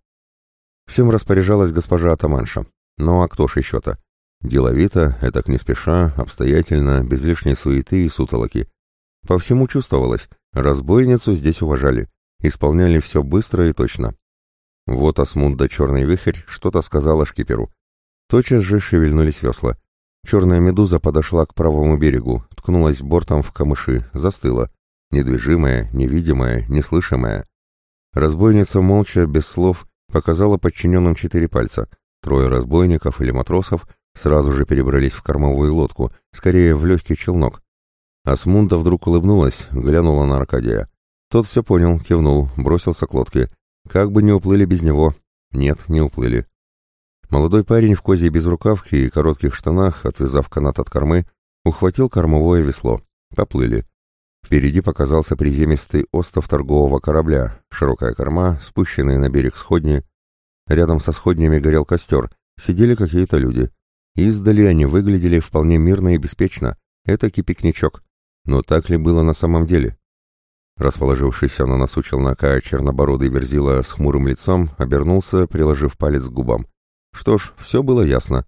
Всем распоряжалась госпожа Атаманша. Ну а кто ж еще-то? Деловито, этак не спеша, обстоятельно, без лишней суеты и сутолоки. По всему чувствовалось, разбойницу здесь уважали, исполняли все быстро и точно. Вот Асмунда Черный Вихрь что-то сказала шкиперу. Тотчас же шевельнулись весла. Черная медуза подошла к правому берегу, ткнулась бортом в камыши, застыла. Недвижимая, невидимая, неслышимая. Разбойница молча, без слов, показала подчиненным четыре пальца. Трое разбойников или матросов сразу же перебрались в кормовую лодку, скорее в легкий челнок. Асмунда вдруг улыбнулась, глянула на Аркадия. Тот все понял, кивнул, бросился к лодке. Как бы не уплыли без него. Нет, не уплыли. Молодой парень в козьей безрукавке и коротких штанах, отвязав канат от кормы, ухватил кормовое весло. Поплыли. Впереди показался приземистый остов торгового корабля, широкая корма, спущенные на берег сходни. Рядом со сходнями горел костер, сидели какие-то люди. Издали они выглядели вполне мирно и беспечно. Это кипикничок. Но так ли было на самом деле? Расположившийся на носу челнока чернобородый верзила с хмурым лицом обернулся, приложив палец к губам. Что ж, все было ясно.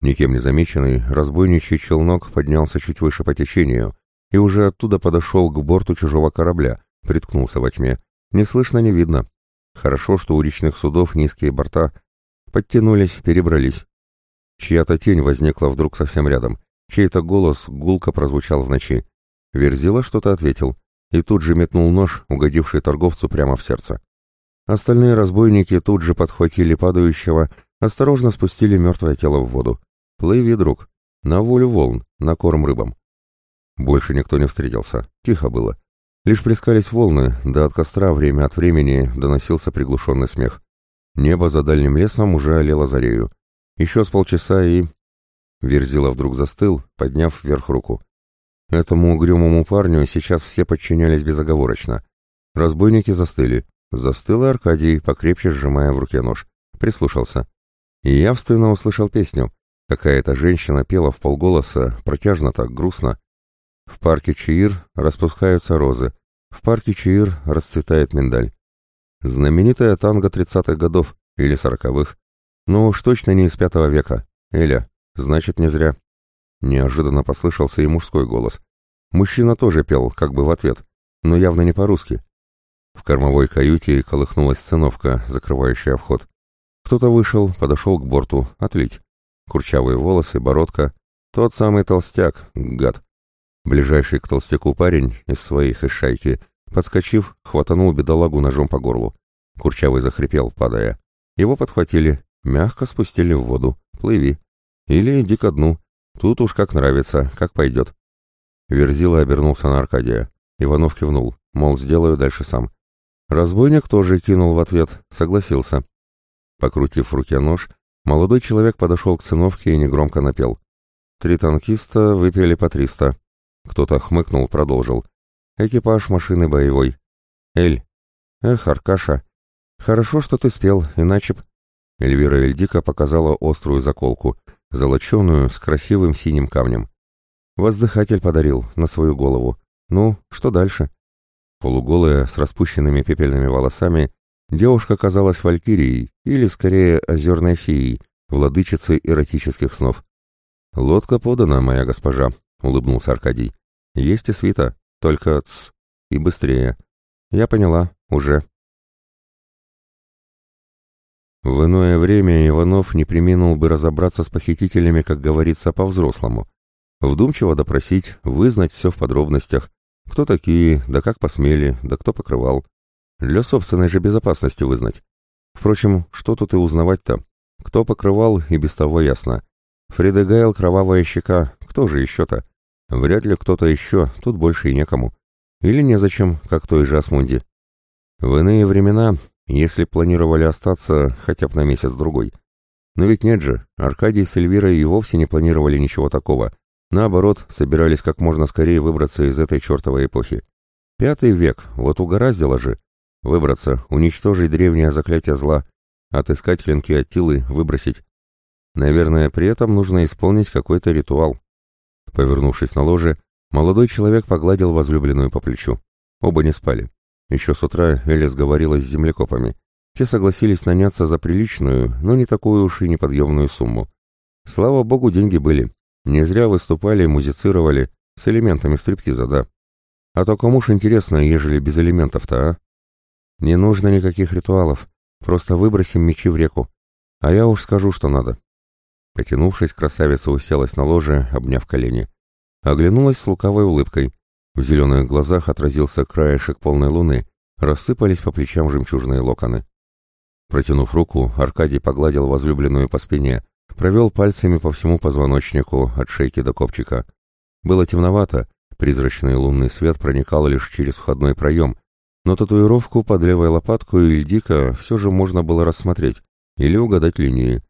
Никем не замеченный, разбойничий челнок поднялся чуть выше по течению и уже оттуда подошел к борту чужого корабля, приткнулся во тьме. Не слышно, не видно. Хорошо, что у речных судов низкие борта. Подтянулись, перебрались. Чья-то тень возникла вдруг совсем рядом. Чей-то голос гулко прозвучал в ночи. Верзила что-то ответил и тут же метнул нож, угодивший торговцу прямо в сердце. Остальные разбойники тут же подхватили падающего, осторожно спустили мертвое тело в воду. Плыви, друг, на волю волн, на корм рыбам. Больше никто не встретился, тихо было. Лишь плескались волны, да от костра время от времени доносился приглушенный смех. Небо за дальним лесом уже олело зарею. Еще с полчаса и... Верзила вдруг застыл, подняв вверх руку. Этому угрюмому парню сейчас все подчинялись безоговорочно. Разбойники застыли. Застыл Аркадий, покрепче сжимая в руке нож. Прислушался. И явственно услышал песню. Какая-то женщина пела в полголоса, протяжно так, грустно. В парке Чаир распускаются розы. В парке Чаир расцветает миндаль. Знаменитая танго тридцатых годов или сороковых. Ну уж точно не из пятого века. Эля, значит, не зря. Неожиданно послышался и мужской голос. Мужчина тоже пел, как бы в ответ, но явно не по-русски. В кормовой каюте колыхнулась сценовка, закрывающая вход. Кто-то вышел, подошел к борту, отлить. Курчавые волосы, бородка. Тот самый толстяк, гад. Ближайший к толстяку парень из своих из шайки, подскочив, хватанул бедолагу ножом по горлу. Курчавый захрипел, падая. Его подхватили, мягко спустили в воду. Плыви. Или иди ко дну. Тут уж как нравится, как пойдет. Верзила обернулся на Аркадия. Иванов кивнул, мол, сделаю дальше сам. Разбойник тоже кинул в ответ, согласился. Покрутив в руке нож, молодой человек подошел к циновке и негромко напел. Три танкиста выпили по триста. Кто-то хмыкнул, продолжил. Экипаж машины боевой. Эль. Эх, Аркаша. Хорошо, что ты спел, иначе б... Эльвира Эльдика показала острую заколку, золоченую, с красивым синим камнем. Воздыхатель подарил на свою голову. Ну, что дальше? Полуголая, с распущенными пепельными волосами, девушка казалась валькирией, или, скорее, озерной феей, владычицей эротических снов. «Лодка подана, моя госпожа», — улыбнулся Аркадий. «Есть и свита, только ц и быстрее. Я поняла, уже». В иное время Иванов не приминул бы разобраться с похитителями, как говорится, по-взрослому. Вдумчиво допросить, вызнать все в подробностях. Кто такие, да как посмели, да кто покрывал. Для собственной же безопасности вызнать. Впрочем, что тут и узнавать-то? Кто покрывал, и без того ясно. Фредегайл — кровавая щека, кто же еще-то? Вряд ли кто-то еще, тут больше и некому. Или незачем, как той же Асмунди. В иные времена если планировали остаться хотя бы на месяц-другой. Но ведь нет же, Аркадий с Эльвирой и вовсе не планировали ничего такого. Наоборот, собирались как можно скорее выбраться из этой чертовой эпохи. Пятый век, вот угораздило же. Выбраться, уничтожить древнее заклятие зла, отыскать клинки Аттилы, выбросить. Наверное, при этом нужно исполнить какой-то ритуал. Повернувшись на ложе, молодой человек погладил возлюбленную по плечу. Оба не спали. Еще с утра Элис говорила с землекопами. Те согласились наняться за приличную, но не такую уж и неподъемную сумму. Слава богу, деньги были. Не зря выступали, музицировали, с элементами стриптиза, да. А то кому ж интересно, ежели без элементов-то, а? Не нужно никаких ритуалов, просто выбросим мечи в реку. А я уж скажу, что надо. Потянувшись, красавица уселась на ложе, обняв колени. Оглянулась с лукавой улыбкой. В зеленых глазах отразился краешек полной луны, рассыпались по плечам жемчужные локоны. Протянув руку, Аркадий погладил возлюбленную по спине, провел пальцами по всему позвоночнику, от шейки до копчика. Было темновато, призрачный лунный свет проникал лишь через входной проем, но татуировку под левой лопаткой Ильдика все же можно было рассмотреть или угадать линии.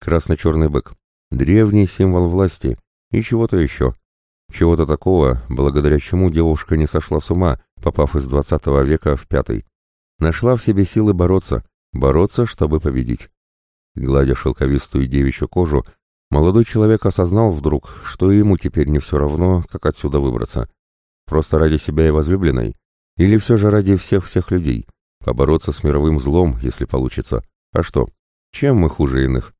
Красно-черный бык. Древний символ власти и чего-то еще. Чего-то такого, благодаря чему девушка не сошла с ума, попав из двадцатого века в пятый. Нашла в себе силы бороться, бороться, чтобы победить. Гладя шелковистую девичью кожу, молодой человек осознал вдруг, что ему теперь не все равно, как отсюда выбраться. Просто ради себя и возлюбленной? Или все же ради всех-всех людей? Побороться с мировым злом, если получится. А что? Чем мы хуже иных?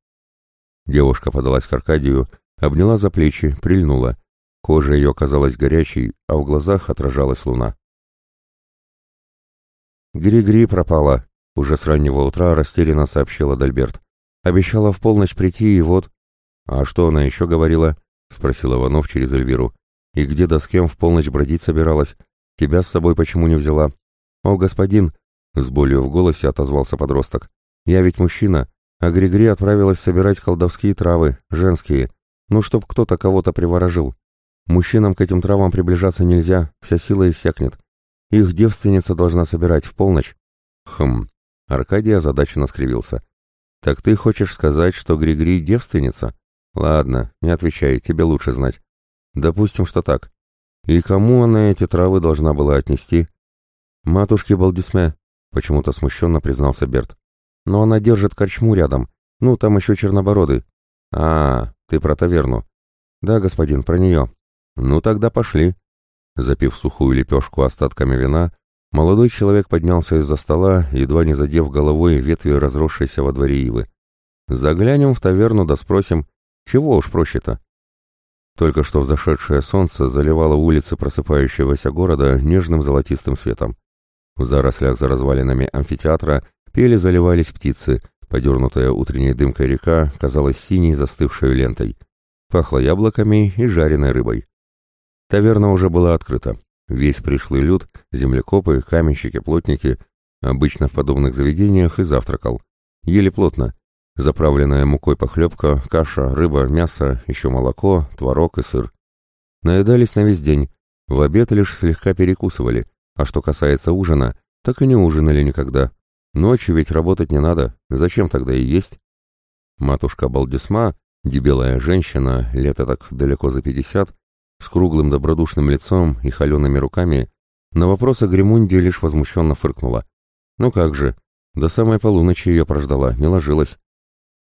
Девушка подалась к Аркадию, обняла за плечи, прильнула. Кожа ее казалась горячей, а в глазах отражалась луна. «Гри-гри пропала», — уже с раннего утра растерянно сообщила Дальберт. «Обещала в полночь прийти, и вот...» «А что она еще говорила?» — спросил Иванов через Эльвиру. «И где да с кем в полночь бродить собиралась? Тебя с собой почему не взяла?» «О, господин!» — с болью в голосе отозвался подросток. «Я ведь мужчина, а Григри отправилась собирать колдовские травы, женские, ну, чтоб кто-то кого-то приворожил. Мужчинам к этим травам приближаться нельзя, вся сила иссякнет. Их девственница должна собирать в полночь. Хм, Аркадий озадаченно скривился. Так ты хочешь сказать, что Григри девственница? Ладно, не отвечай, тебе лучше знать. Допустим, что так. И кому она эти травы должна была отнести? Матушке Балдисме, почему-то смущенно признался Берт. Но она держит корчму рядом. Ну, там еще чернобородый. А, ты про таверну. Да, господин, про нее. «Ну тогда пошли». Запив сухую лепешку остатками вина, молодой человек поднялся из-за стола, едва не задев головой ветви разросшейся во дворе ивы. «Заглянем в таверну да спросим, чего уж проще-то?» Только что взошедшее солнце заливало улицы просыпающегося города нежным золотистым светом. В зарослях за развалинами амфитеатра пели заливались птицы, подернутая утренней дымкой река казалась синей застывшей лентой. Пахло яблоками и жареной рыбой. Таверна уже была открыта. Весь пришлый люд, землекопы, каменщики, плотники, обычно в подобных заведениях и завтракал. Ели плотно. Заправленная мукой похлебка, каша, рыба, мясо, еще молоко, творог и сыр. Наедались на весь день. В обед лишь слегка перекусывали, а что касается ужина, так и не ужинали никогда. Ночью ведь работать не надо, зачем тогда и есть? Матушка Балдесма, дебелая женщина, лето так далеко за пятьдесят, с круглым добродушным лицом и холеными руками, на вопрос о Гремунде лишь возмущенно фыркнула. «Ну как же, до самой полуночи ее прождала, не ложилась».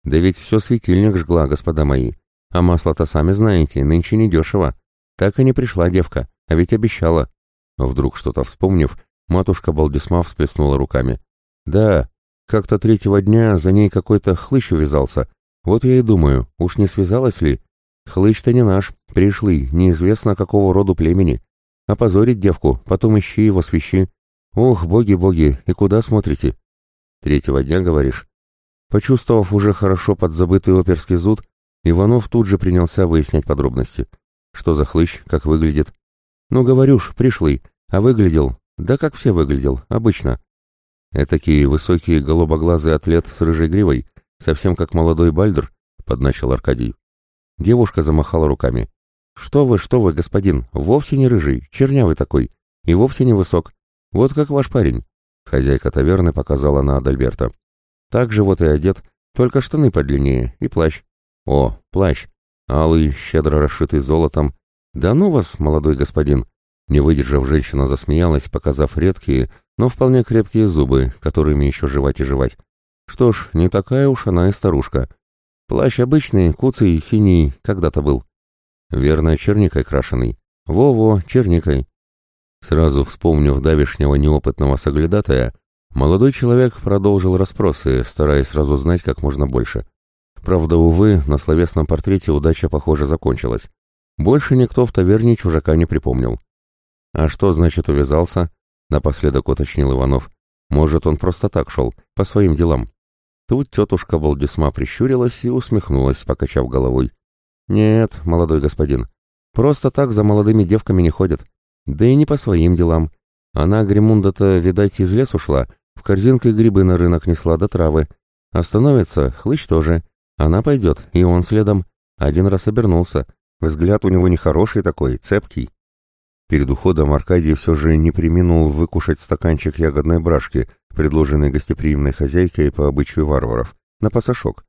«Да ведь все светильник жгла, господа мои. А масло-то сами знаете, нынче недешево. Так и не пришла девка, а ведь обещала». Вдруг что-то вспомнив, Матушка Балдисма всплеснула руками. «Да, как-то третьего дня за ней какой-то хлыщ увязался. Вот я и думаю, уж не связалась ли? Хлыщ-то не наш, пришлый, неизвестно какого роду племени. Опозорить девку, потом ищи его свищи. Ох, боги-боги, и куда смотрите? Третьего дня, говоришь? Почувствовав уже хорошо подзабытый оперский зуд, Иванов тут же принялся выяснять подробности. Что за хлыщ, как выглядит? Ну, говорю ж, пришлый, а выглядел, да как все выглядел, обычно. Этакий высокий голубоглазый атлет с рыжей гривой, совсем как молодой Бальдер, подначил Аркадий. Девушка замахала руками. «Что вы, что вы, господин, вовсе не рыжий, чернявый такой, и вовсе не высок. Вот как ваш парень». Хозяйка таверны показала на Адальберта. «Так же вот и одет, только штаны подлиннее и плащ. О, плащ, алый, щедро расшитый золотом. Да ну вас, молодой господин!» Не выдержав, женщина засмеялась, показав редкие, но вполне крепкие зубы, которыми еще жевать и жевать. Что ж, не такая уж она и старушка. Плащ обычный, куцый, синий, когда-то был. Верно, черникой крашеный. Во-во, черникой. Сразу вспомнив давешнего неопытного соглядатая, молодой человек продолжил расспросы, стараясь сразу знать как можно больше. Правда, увы, на словесном портрете удача, похоже, закончилась. Больше никто в таверне чужака не припомнил. «А что значит увязался?» — напоследок уточнил Иванов. «Может, он просто так шел, по своим делам?» Тут тетушка Балдисма прищурилась и усмехнулась, покачав головой. «Нет, молодой господин, просто так за молодыми девками не ходят. Да и не по своим делам. Она, Гремунда-то, видать, из лес ушла, в корзинке грибы на рынок несла до травы. Остановится, хлыщ тоже. Она пойдет, и он следом. Один раз обернулся. Взгляд у него нехороший такой, цепкий. Перед уходом Аркадий все же не приминул выкушать стаканчик ягодной брашки, предложенной гостеприимной хозяйкой по обычаю варваров, на пасашок.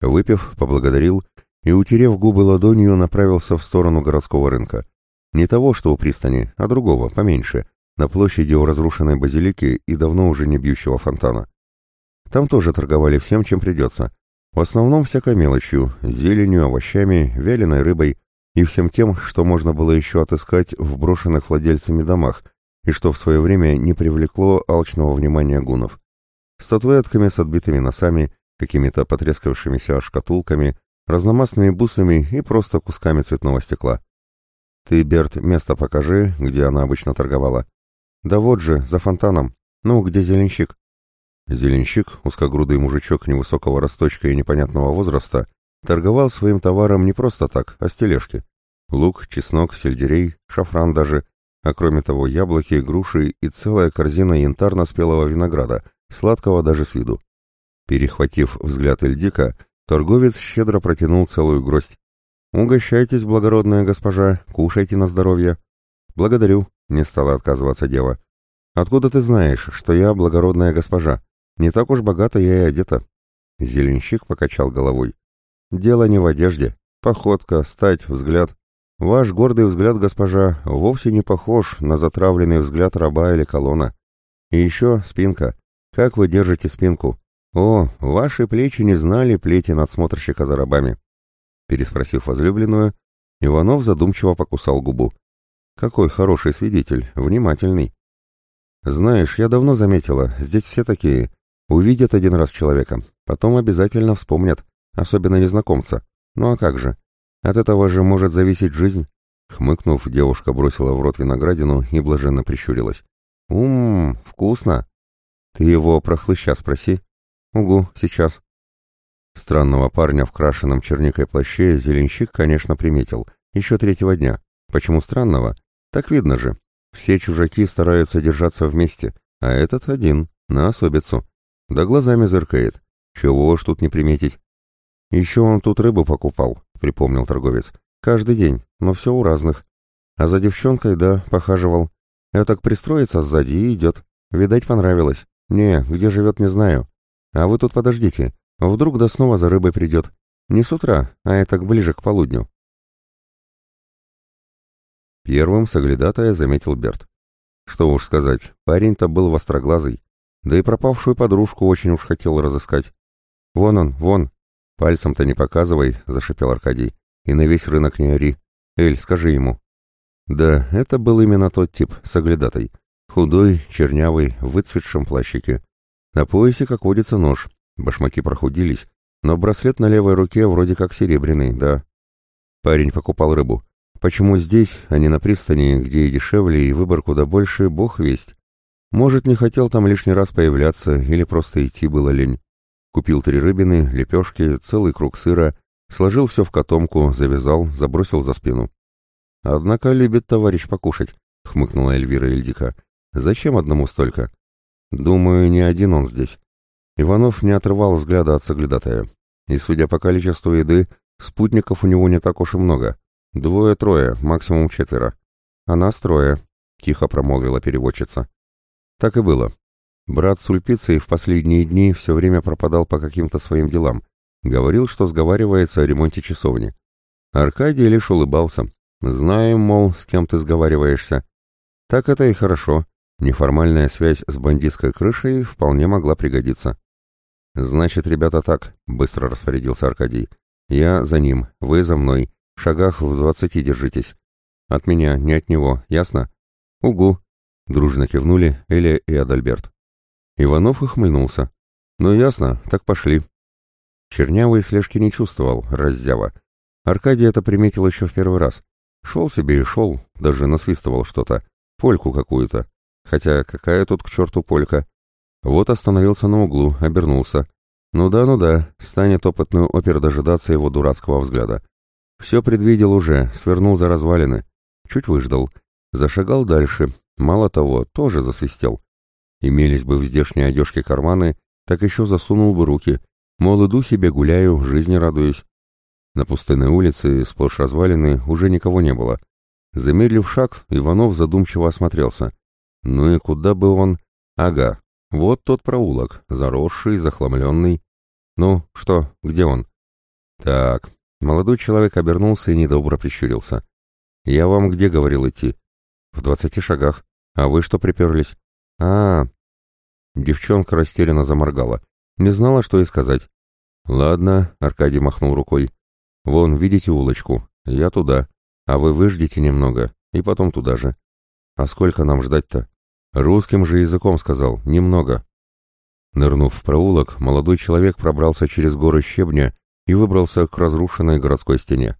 Выпив, поблагодарил и, утерев губы ладонью, направился в сторону городского рынка. Не того, что у пристани, а другого, поменьше, на площади у разрушенной базилики и давно уже не бьющего фонтана. Там тоже торговали всем, чем придется. В основном всякой мелочью, зеленью, овощами, вяленой рыбой, и всем тем, что можно было еще отыскать в брошенных владельцами домах, и что в свое время не привлекло алчного внимания гунов. Статуэтками с отбитыми носами, какими-то потрескавшимися шкатулками, разномастными бусами и просто кусками цветного стекла. «Ты, Берт, место покажи, где она обычно торговала». «Да вот же, за фонтаном. Ну, где зеленщик?» Зеленщик, узкогрудый мужичок невысокого росточка и непонятного возраста, торговал своим товаром не просто так, а с тележки. Лук, чеснок, сельдерей, шафран даже, а кроме того яблоки, груши и целая корзина янтарно-спелого винограда, сладкого даже с виду. Перехватив взгляд Эльдика, торговец щедро протянул целую гроздь. «Угощайтесь, благородная госпожа, кушайте на здоровье». «Благодарю», — не стала отказываться дева. «Откуда ты знаешь, что я благородная госпожа? Не так уж богата я и одета». Зеленщик покачал головой. «Дело не в одежде. Походка, стать, взгляд. Ваш гордый взгляд, госпожа, вовсе не похож на затравленный взгляд раба или колонна. И еще спинка. Как вы держите спинку? О, ваши плечи не знали плети надсмотрщика за рабами. Переспросив возлюбленную, Иванов задумчиво покусал губу. Какой хороший свидетель, внимательный. Знаешь, я давно заметила, здесь все такие. Увидят один раз человека, потом обязательно вспомнят, особенно незнакомца. Ну а как же? От этого же может зависеть жизнь. Хмыкнув, девушка бросила в рот виноградину и блаженно прищурилась. «Ум, вкусно!» «Ты его про хлыща спроси». «Угу, сейчас». Странного парня в крашеном черникой плаще зеленщик, конечно, приметил. Еще третьего дня. Почему странного? Так видно же. Все чужаки стараются держаться вместе, а этот один, на особицу. Да глазами зыркает. Чего ж тут не приметить? Еще он тут рыбу покупал, — припомнил торговец. «Каждый день, но все у разных. А за девчонкой, да, похаживал. Я так пристроится сзади и идет. Видать, понравилось. Не, где живет, не знаю. А вы тут подождите. Вдруг да снова за рыбой придет. Не с утра, а это ближе к полудню». Первым соглядатая заметил Берт. Что уж сказать, парень-то был востроглазый. Да и пропавшую подружку очень уж хотел разыскать. Вон он, вон, «Пальцем-то не показывай», — зашипел Аркадий. «И на весь рынок не ори. Эль, скажи ему». Да, это был именно тот тип, соглядатой. Худой, чернявый, в выцветшем плащике. На поясе, как водится, нож. Башмаки прохудились, но браслет на левой руке вроде как серебряный, да. Парень покупал рыбу. Почему здесь, а не на пристани, где и дешевле, и выбор куда больше, бог весть. Может, не хотел там лишний раз появляться, или просто идти было лень. Купил три рыбины, лепешки, целый круг сыра, сложил все в котомку, завязал, забросил за спину. «Однако любит товарищ покушать», — хмыкнула Эльвира Ильдика. «Зачем одному столько?» «Думаю, не один он здесь». Иванов не отрывал взгляда от соглядатая. И, судя по количеству еды, спутников у него не так уж и много. Двое-трое, максимум четверо. А нас трое, — тихо промолвила переводчица. Так и было. Брат Сульпицей в последние дни все время пропадал по каким-то своим делам. Говорил, что сговаривается о ремонте часовни. Аркадий лишь улыбался. «Знаем, мол, с кем ты сговариваешься». Так это и хорошо. Неформальная связь с бандитской крышей вполне могла пригодиться. «Значит, ребята, так», — быстро распорядился Аркадий. «Я за ним, вы за мной. Шагах в двадцати держитесь. От меня, не от него, ясно?» «Угу», — дружно кивнули Эля и Адальберт. Иванов ухмыльнулся. «Ну ясно, так пошли». Чернявый слежки не чувствовал, раззява. Аркадий это приметил еще в первый раз. Шел себе и шел, даже насвистывал что-то, польку какую-то. Хотя какая тут к черту полька? Вот остановился на углу, обернулся. Ну да, ну да, станет опытную опер дожидаться его дурацкого взгляда. Все предвидел уже, свернул за развалины. Чуть выждал. Зашагал дальше. Мало того, тоже засвистел. Имелись бы в здешней одежке карманы, так еще засунул бы руки. Мол, иду себе гуляю, жизни радуюсь. На пустынной улице, сплошь развалины, уже никого не было. Замедлив шаг, Иванов задумчиво осмотрелся. Ну и куда бы он... Ага, вот тот проулок, заросший, захламленный. Ну, что, где он? Так, молодой человек обернулся и недобро прищурился. Я вам где говорил идти? В двадцати шагах. А вы что приперлись? А, -а, -а. Девчонка растерянно заморгала. Не знала, что и сказать. Ладно, Аркадий махнул рукой. Вон, видите улочку? Я туда. А вы выждите немного, и потом туда же. А сколько нам ждать-то? Русским же языком сказал, немного. Нырнув в проулок, молодой человек пробрался через горы щебня и выбрался к разрушенной городской стене.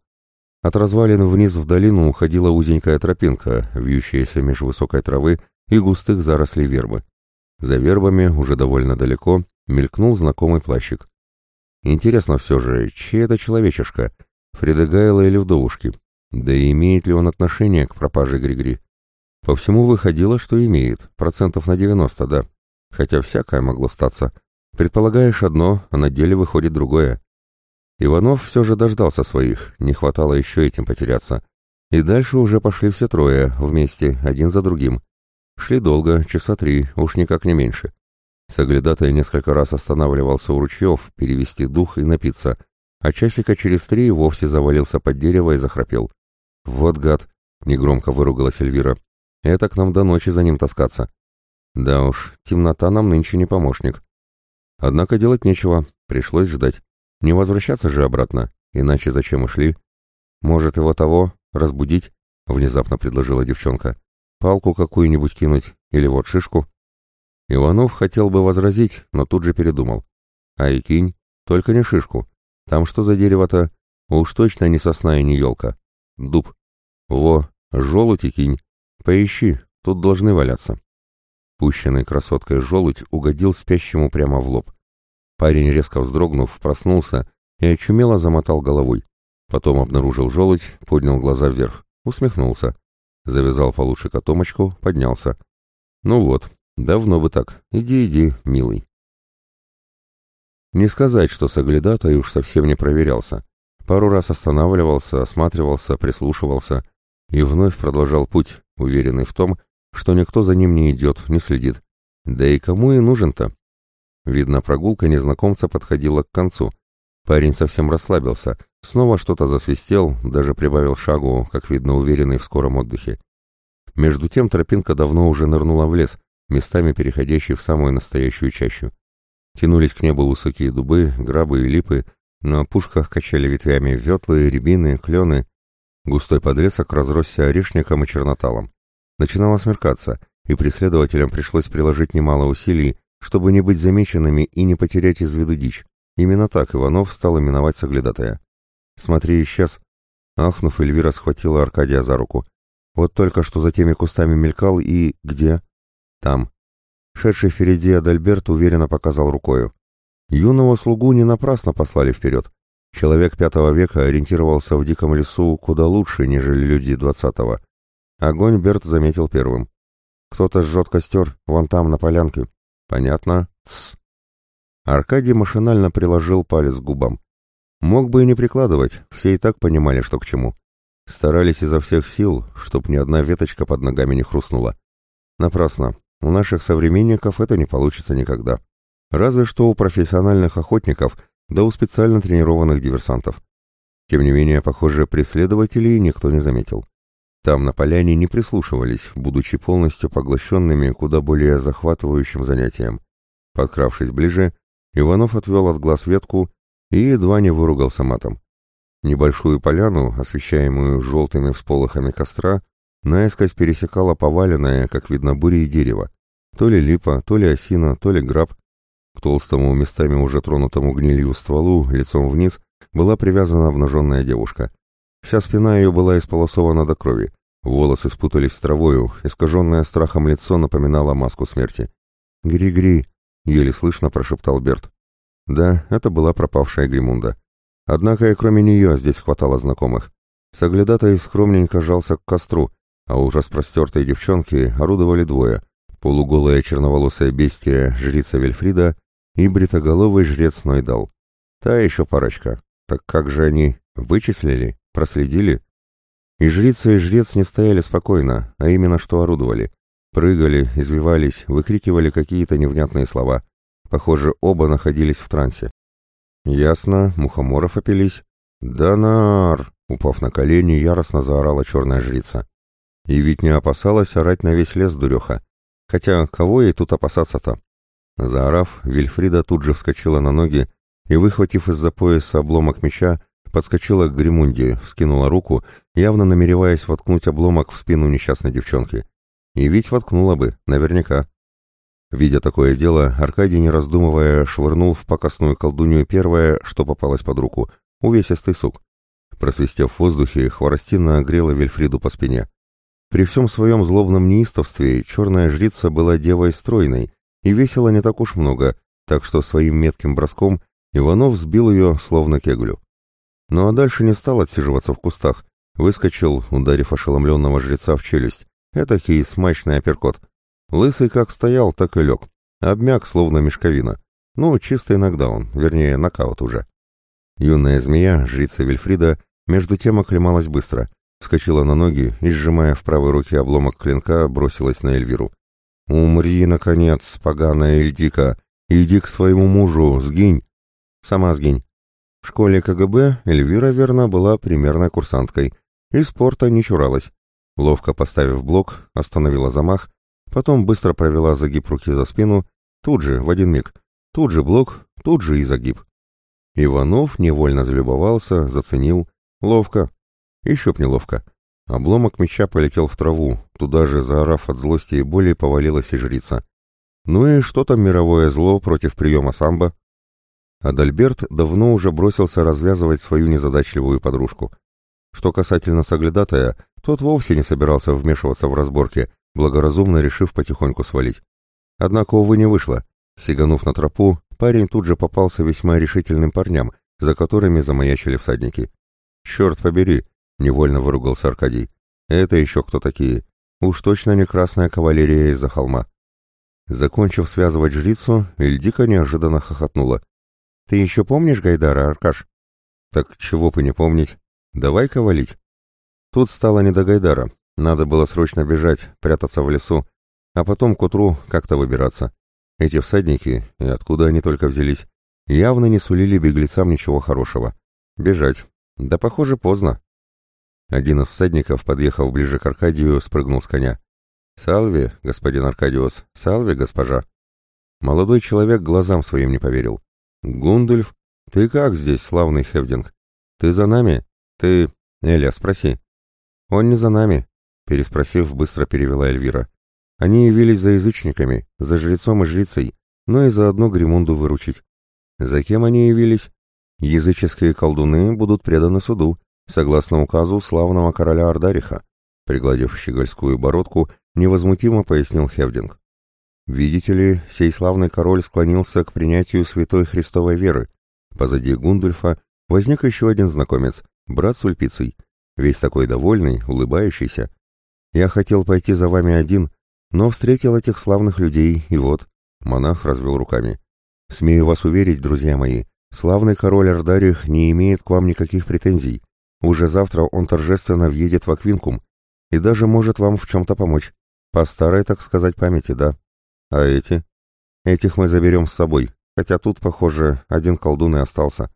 От развалин вниз в долину уходила узенькая тропинка, вьющаяся меж высокой травы и густых зарослей вербы. За вербами, уже довольно далеко, мелькнул знакомый плащик. Интересно все же, чей это человечишка, Фредегайла или вдовушки? Да и имеет ли он отношение к пропаже Григри? По всему выходило, что имеет, процентов на 90, да. Хотя всякое могло статься. Предполагаешь одно, а на деле выходит другое. Иванов все же дождался своих, не хватало еще этим потеряться. И дальше уже пошли все трое, вместе, один за другим. Шли долго, часа три, уж никак не меньше. Соглядатай несколько раз останавливался у ручьев, перевести дух и напиться, а часика через три вовсе завалился под дерево и захрапел. «Вот гад!» — негромко выругалась Эльвира. Это к нам до ночи за ним таскаться. Да уж, темнота нам нынче не помощник. Однако делать нечего, пришлось ждать. Не возвращаться же обратно, иначе зачем и шли? Может, его того, разбудить? Внезапно предложила девчонка. Палку какую-нибудь кинуть, или вот шишку? Иванов хотел бы возразить, но тут же передумал. А и кинь, только не шишку. Там что за дерево-то? Уж точно не сосна и не елка. Дуб. Во, желудь и кинь. «Поищи, тут должны валяться». Пущенный красоткой желудь угодил спящему прямо в лоб. Парень, резко вздрогнув, проснулся и очумело замотал головой. Потом обнаружил желудь, поднял глаза вверх, усмехнулся. Завязал получше котомочку, поднялся. «Ну вот, давно бы так. Иди, иди, милый». Не сказать, что соглядатай уж совсем не проверялся. Пару раз останавливался, осматривался, прислушивался и вновь продолжал путь, уверенный в том, что никто за ним не идет, не следит. Да и кому и нужен-то? Видно, прогулка незнакомца подходила к концу. Парень совсем расслабился, снова что-то засвистел, даже прибавил шагу, как видно, уверенный в скором отдыхе. Между тем тропинка давно уже нырнула в лес, местами переходящий в самую настоящую чащу. Тянулись к небу высокие дубы, грабы и липы, на опушках качали ветвями ветлы, рябины, клены, Густой подлесок разросся орешником и черноталом. Начинало смеркаться, и преследователям пришлось приложить немало усилий, чтобы не быть замеченными и не потерять из виду дичь. Именно так Иванов стал именовать соглядатая. «Смотри, исчез!» Ахнув, Эльвира схватила Аркадия за руку. «Вот только что за теми кустами мелькал и... где?» «Там». Шедший впереди Адальберт уверенно показал рукою. Юного слугу не напрасно послали вперед. Человек пятого века ориентировался в диком лесу куда лучше, нежели люди двадцатого. Огонь Берт заметил первым. «Кто-то жжет костер, вон там, на полянке». «Понятно. Тсс». Аркадий машинально приложил палец к губам. Мог бы и не прикладывать, все и так понимали, что к чему. Старались изо всех сил, чтоб ни одна веточка под ногами не хрустнула. Напрасно. У наших современников это не получится никогда. Разве что у профессиональных охотников, да у специально тренированных диверсантов. Тем не менее, похоже, преследователей никто не заметил. Там на поляне не прислушивались, будучи полностью поглощенными куда более захватывающим занятием. Подкравшись ближе, Иванов отвел от глаз ветку и едва не выругался матом. Небольшую поляну, освещаемую желтыми всполохами костра, наискось пересекала поваленное, как видно, бурей дерево. То ли липа, то ли осина, то ли граб. К толстому, местами уже тронутому гнилью стволу, лицом вниз, была привязана обнаженная девушка. Вся спина ее была исполосована до крови. Волосы спутались с травою, искаженное страхом лицо напоминало маску смерти. «Гри-гри!» — еле слышно прошептал Берт. Да, это была пропавшая Гримунда. Однако и кроме нее здесь хватало знакомых. Соглядатай скромненько жался к костру, а у распростертой девчонки орудовали двое — полуголая черноволосая бестия жрица Вельфрида и бритоголовый жрец Нойдал. Та еще парочка. Так как же они вычислили? Проследили? И жрица, и жрец не стояли спокойно, а именно что орудовали. Прыгали, извивались, выкрикивали какие-то невнятные слова. Похоже, оба находились в трансе. Ясно, мухоморов опились. «Донар!» — упав на колени, яростно заорала черная жрица. И ведь не опасалась орать на весь лес дуреха. Хотя кого ей тут опасаться-то? Заорав, Вильфрида тут же вскочила на ноги и, выхватив из-за пояса обломок меча, подскочила к Гримунде, вскинула руку, явно намереваясь воткнуть обломок в спину несчастной девчонки. И ведь воткнула бы, наверняка. Видя такое дело, Аркадий, не раздумывая, швырнул в покосную колдунью первое, что попалось под руку — увесистый сук. Просвистев в воздухе, хворостина огрела Вильфриду по спине. При всем своем злобном неистовстве черная жрица была девой стройной и весила не так уж много, так что своим метким броском Иванов сбил ее, словно кеглю. Ну а дальше не стал отсиживаться в кустах. Выскочил, ударив ошеломленного жреца в челюсть. Этакий смачный апперкот. Лысый как стоял, так и лег. Обмяк, словно мешковина. Ну, чисто иногда он, вернее, нокаут уже. Юная змея, жрица Вильфрида, между тем оклемалась быстро. Вскочила на ноги и, сжимая в правой руке обломок клинка, бросилась на Эльвиру. «Умри, наконец, поганая Эльдика! Иди к своему мужу, сгинь!» «Сама сгинь!» В школе КГБ Эльвира, верно, была примерной курсанткой и спорта не чуралась. Ловко поставив блок, остановила замах, потом быстро провела загиб руки за спину, тут же, в один миг, тут же блок, тут же и загиб. Иванов невольно залюбовался, заценил. Ловко. Еще б неловко. Обломок меча полетел в траву, туда же, заорав от злости и боли, повалилась и жрица. Ну и что там мировое зло против приема самбо? Адальберт давно уже бросился развязывать свою незадачливую подружку. Что касательно соглядатая, тот вовсе не собирался вмешиваться в разборки, благоразумно решив потихоньку свалить. Однако, увы, не вышло. Сиганув на тропу, парень тут же попался весьма решительным парням, за которыми замаячили всадники. «Черт побери!» — невольно выругался Аркадий. «Это еще кто такие? Уж точно не красная кавалерия из-за холма». Закончив связывать жрицу, Эльдика неожиданно хохотнула. Ты еще помнишь Гайдара, Аркаш? Так чего бы не помнить. Давай-ка валить. Тут стало не до Гайдара. Надо было срочно бежать, прятаться в лесу, а потом к утру как-то выбираться. Эти всадники, и откуда они только взялись, явно не сулили беглецам ничего хорошего. Бежать. Да, похоже, поздно. Один из всадников, подъехав ближе к Аркадию, спрыгнул с коня. «Салви, господин Аркадиус, салви, госпожа». Молодой человек глазам своим не поверил. «Гундульф, ты как здесь, славный Хевдинг? Ты за нами? Ты...» «Эля, спроси». «Он не за нами», — переспросив, быстро перевела Эльвира. Они явились за язычниками, за жрецом и жрицей, но и заодно Гримунду выручить. За кем они явились? Языческие колдуны будут преданы суду, согласно указу славного короля Ардариха, пригладив щегольскую бородку, невозмутимо пояснил Хевдинг. Видите ли, сей славный король склонился к принятию святой христовой веры. Позади Гундульфа возник еще один знакомец, брат Сульпицей, весь такой довольный, улыбающийся. Я хотел пойти за вами один, но встретил этих славных людей, и вот, монах развел руками. Смею вас уверить, друзья мои, славный король Ардарих не имеет к вам никаких претензий. Уже завтра он торжественно въедет в Аквинкум и даже может вам в чем-то помочь. По старой, так сказать, памяти, да. А эти? Этих мы заберем с собой, хотя тут, похоже, один колдун и остался.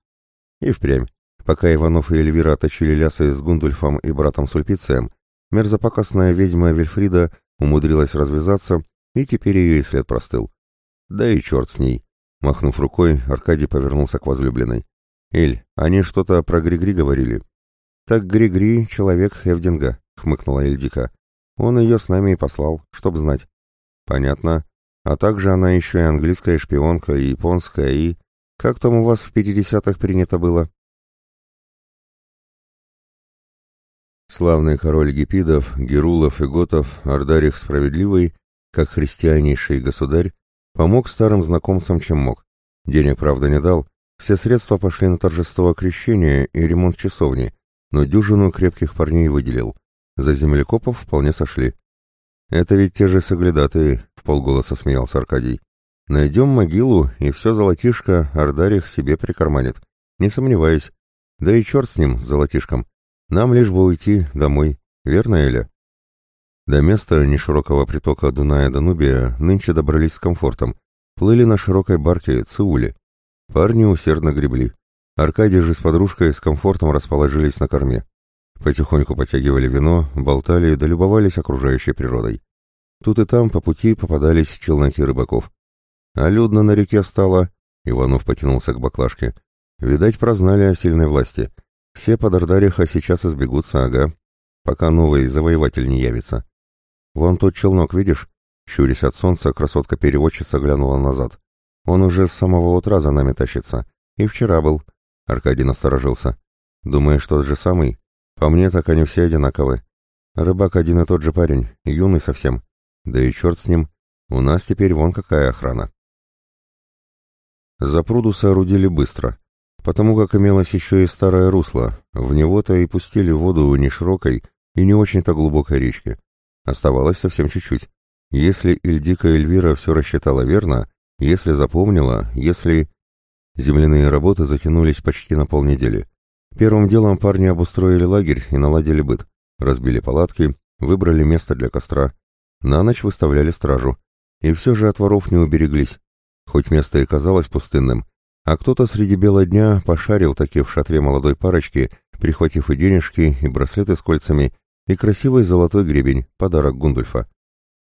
И впрямь. Пока Иванов и Эльвира точили лясы с Гундульфом и братом Сульпицием, мерзопакостная ведьма Вильфрида умудрилась развязаться, и теперь ее и след простыл. Да и черт с ней. Махнув рукой, Аркадий повернулся к возлюбленной. «Эль, они что-то про Григри говорили?» «Так Григри — человек Эвдинга», — хмыкнула Эльдика. «Он ее с нами и послал, чтоб знать». «Понятно. А также она еще и английская шпионка, и японская, и... Как там у вас в пятидесятых принято было?» Славный король Гипидов, Герулов и Готов, Ардарих Справедливый, как христианейший государь, помог старым знакомцам чем мог. Денег, правда, не дал, все средства пошли на торжество крещения и ремонт часовни, но дюжину крепких парней выделил. За землекопов вполне сошли. «Это ведь те же соглядатые», — в полголоса смеялся Аркадий. «Найдем могилу, и все золотишко Ардарих себе прикарманит. Не сомневаюсь. Да и черт с ним, с золотишком. Нам лишь бы уйти домой, верно, Эля? До места неширокого притока Дуная-Данубия нынче добрались с комфортом. Плыли на широкой барке Циуле. Парни усердно гребли. Аркадий же с подружкой с комфортом расположились на корме. Потихоньку потягивали вино, болтали да любовались окружающей природой. Тут и там по пути попадались челноки рыбаков. А людно на реке стало, Иванов потянулся к баклажке. Видать, прознали о сильной власти. Все под Ардариха сейчас избегутся, ага, пока новый завоеватель не явится. Вон тот челнок, видишь? Щурясь от солнца, красотка-переводчица глянула назад. Он уже с самого утра за нами тащится. И вчера был. Аркадий насторожился. Думаешь, тот же самый? По мне, так они все одинаковы. Рыбак один и тот же парень, юный совсем. Да и черт с ним. У нас теперь вон какая охрана. За пруду соорудили быстро потому как имелось еще и старое русло, в него-то и пустили воду не широкой и не очень-то глубокой речки. Оставалось совсем чуть-чуть. Если Ильдика Эльвира все рассчитала верно, если запомнила, если... Земляные работы затянулись почти на полнедели. Первым делом парни обустроили лагерь и наладили быт. Разбили палатки, выбрали место для костра. На ночь выставляли стражу. И все же от воров не убереглись. Хоть место и казалось пустынным, а кто-то среди бела дня пошарил таки в шатре молодой парочки, прихватив и денежки, и браслеты с кольцами, и красивый золотой гребень, подарок Гундульфа.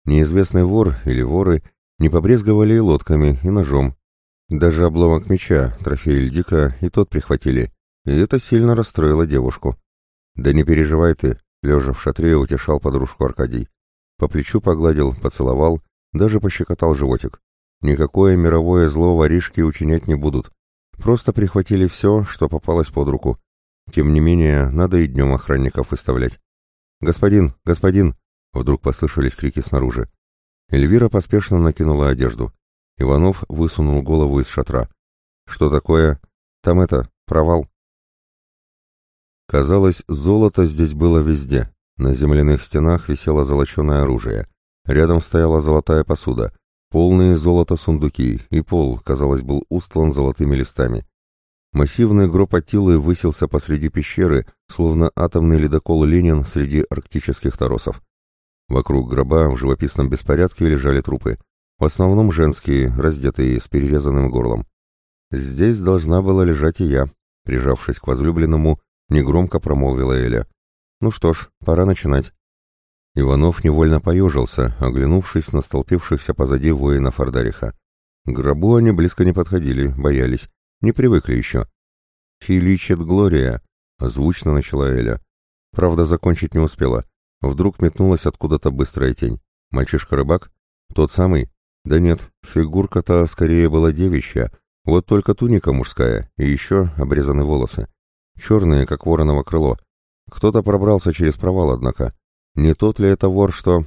Неизвестный вор или воры не побрезговали и лодками, и ножом. Даже обломок меча, трофей Ильдика, и тот прихватили. И это сильно расстроило девушку. «Да не переживай ты», — лежа в шатре утешал подружку Аркадий. По плечу погладил, поцеловал, даже пощекотал животик. Никакое мировое зло воришки учинять не будут. Просто прихватили все, что попалось под руку. Тем не менее, надо и днем охранников выставлять. «Господин! Господин!» — вдруг послышались крики снаружи. Эльвира поспешно накинула одежду. Иванов высунул голову из шатра. «Что такое? Там это, провал». Казалось, золото здесь было везде. На земляных стенах висело золоченое оружие. Рядом стояла золотая посуда. Полные золота сундуки, и пол, казалось, был устлан золотыми листами. Массивный гроб Атилы высился посреди пещеры, словно атомный ледокол Ленин среди арктических торосов. Вокруг гроба в живописном беспорядке лежали трупы. В основном женские, раздетые, с перерезанным горлом. Здесь должна была лежать и я, прижавшись к возлюбленному, негромко промолвила Эля. Ну что ж, пора начинать. Иванов невольно поежился, оглянувшись на столпившихся позади воинов Ардариха. К гробу они близко не подходили, боялись, не привыкли еще. «Филичет Глория», — озвучно начала Эля. Правда, закончить не успела. Вдруг метнулась откуда-то быстрая тень. Мальчишка-рыбак? Тот самый? Да нет, фигурка-то скорее была девичья, вот только туника мужская и еще обрезаны волосы. Черные, как вороново крыло. Кто-то пробрался через провал, однако. Не тот ли это вор, что...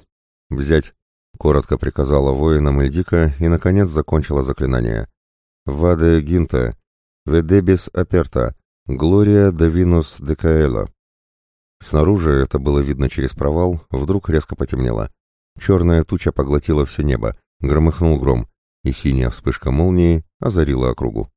«Взять!» — коротко приказала воинам Эльдика и, наконец, закончила заклинание. «Ваде гинта, ведебис аперта, глория давинус декаэла». Снаружи, это было видно через провал, вдруг резко потемнело. Черная туча поглотила все небо, громыхнул гром, и синяя вспышка молнии озарила округу.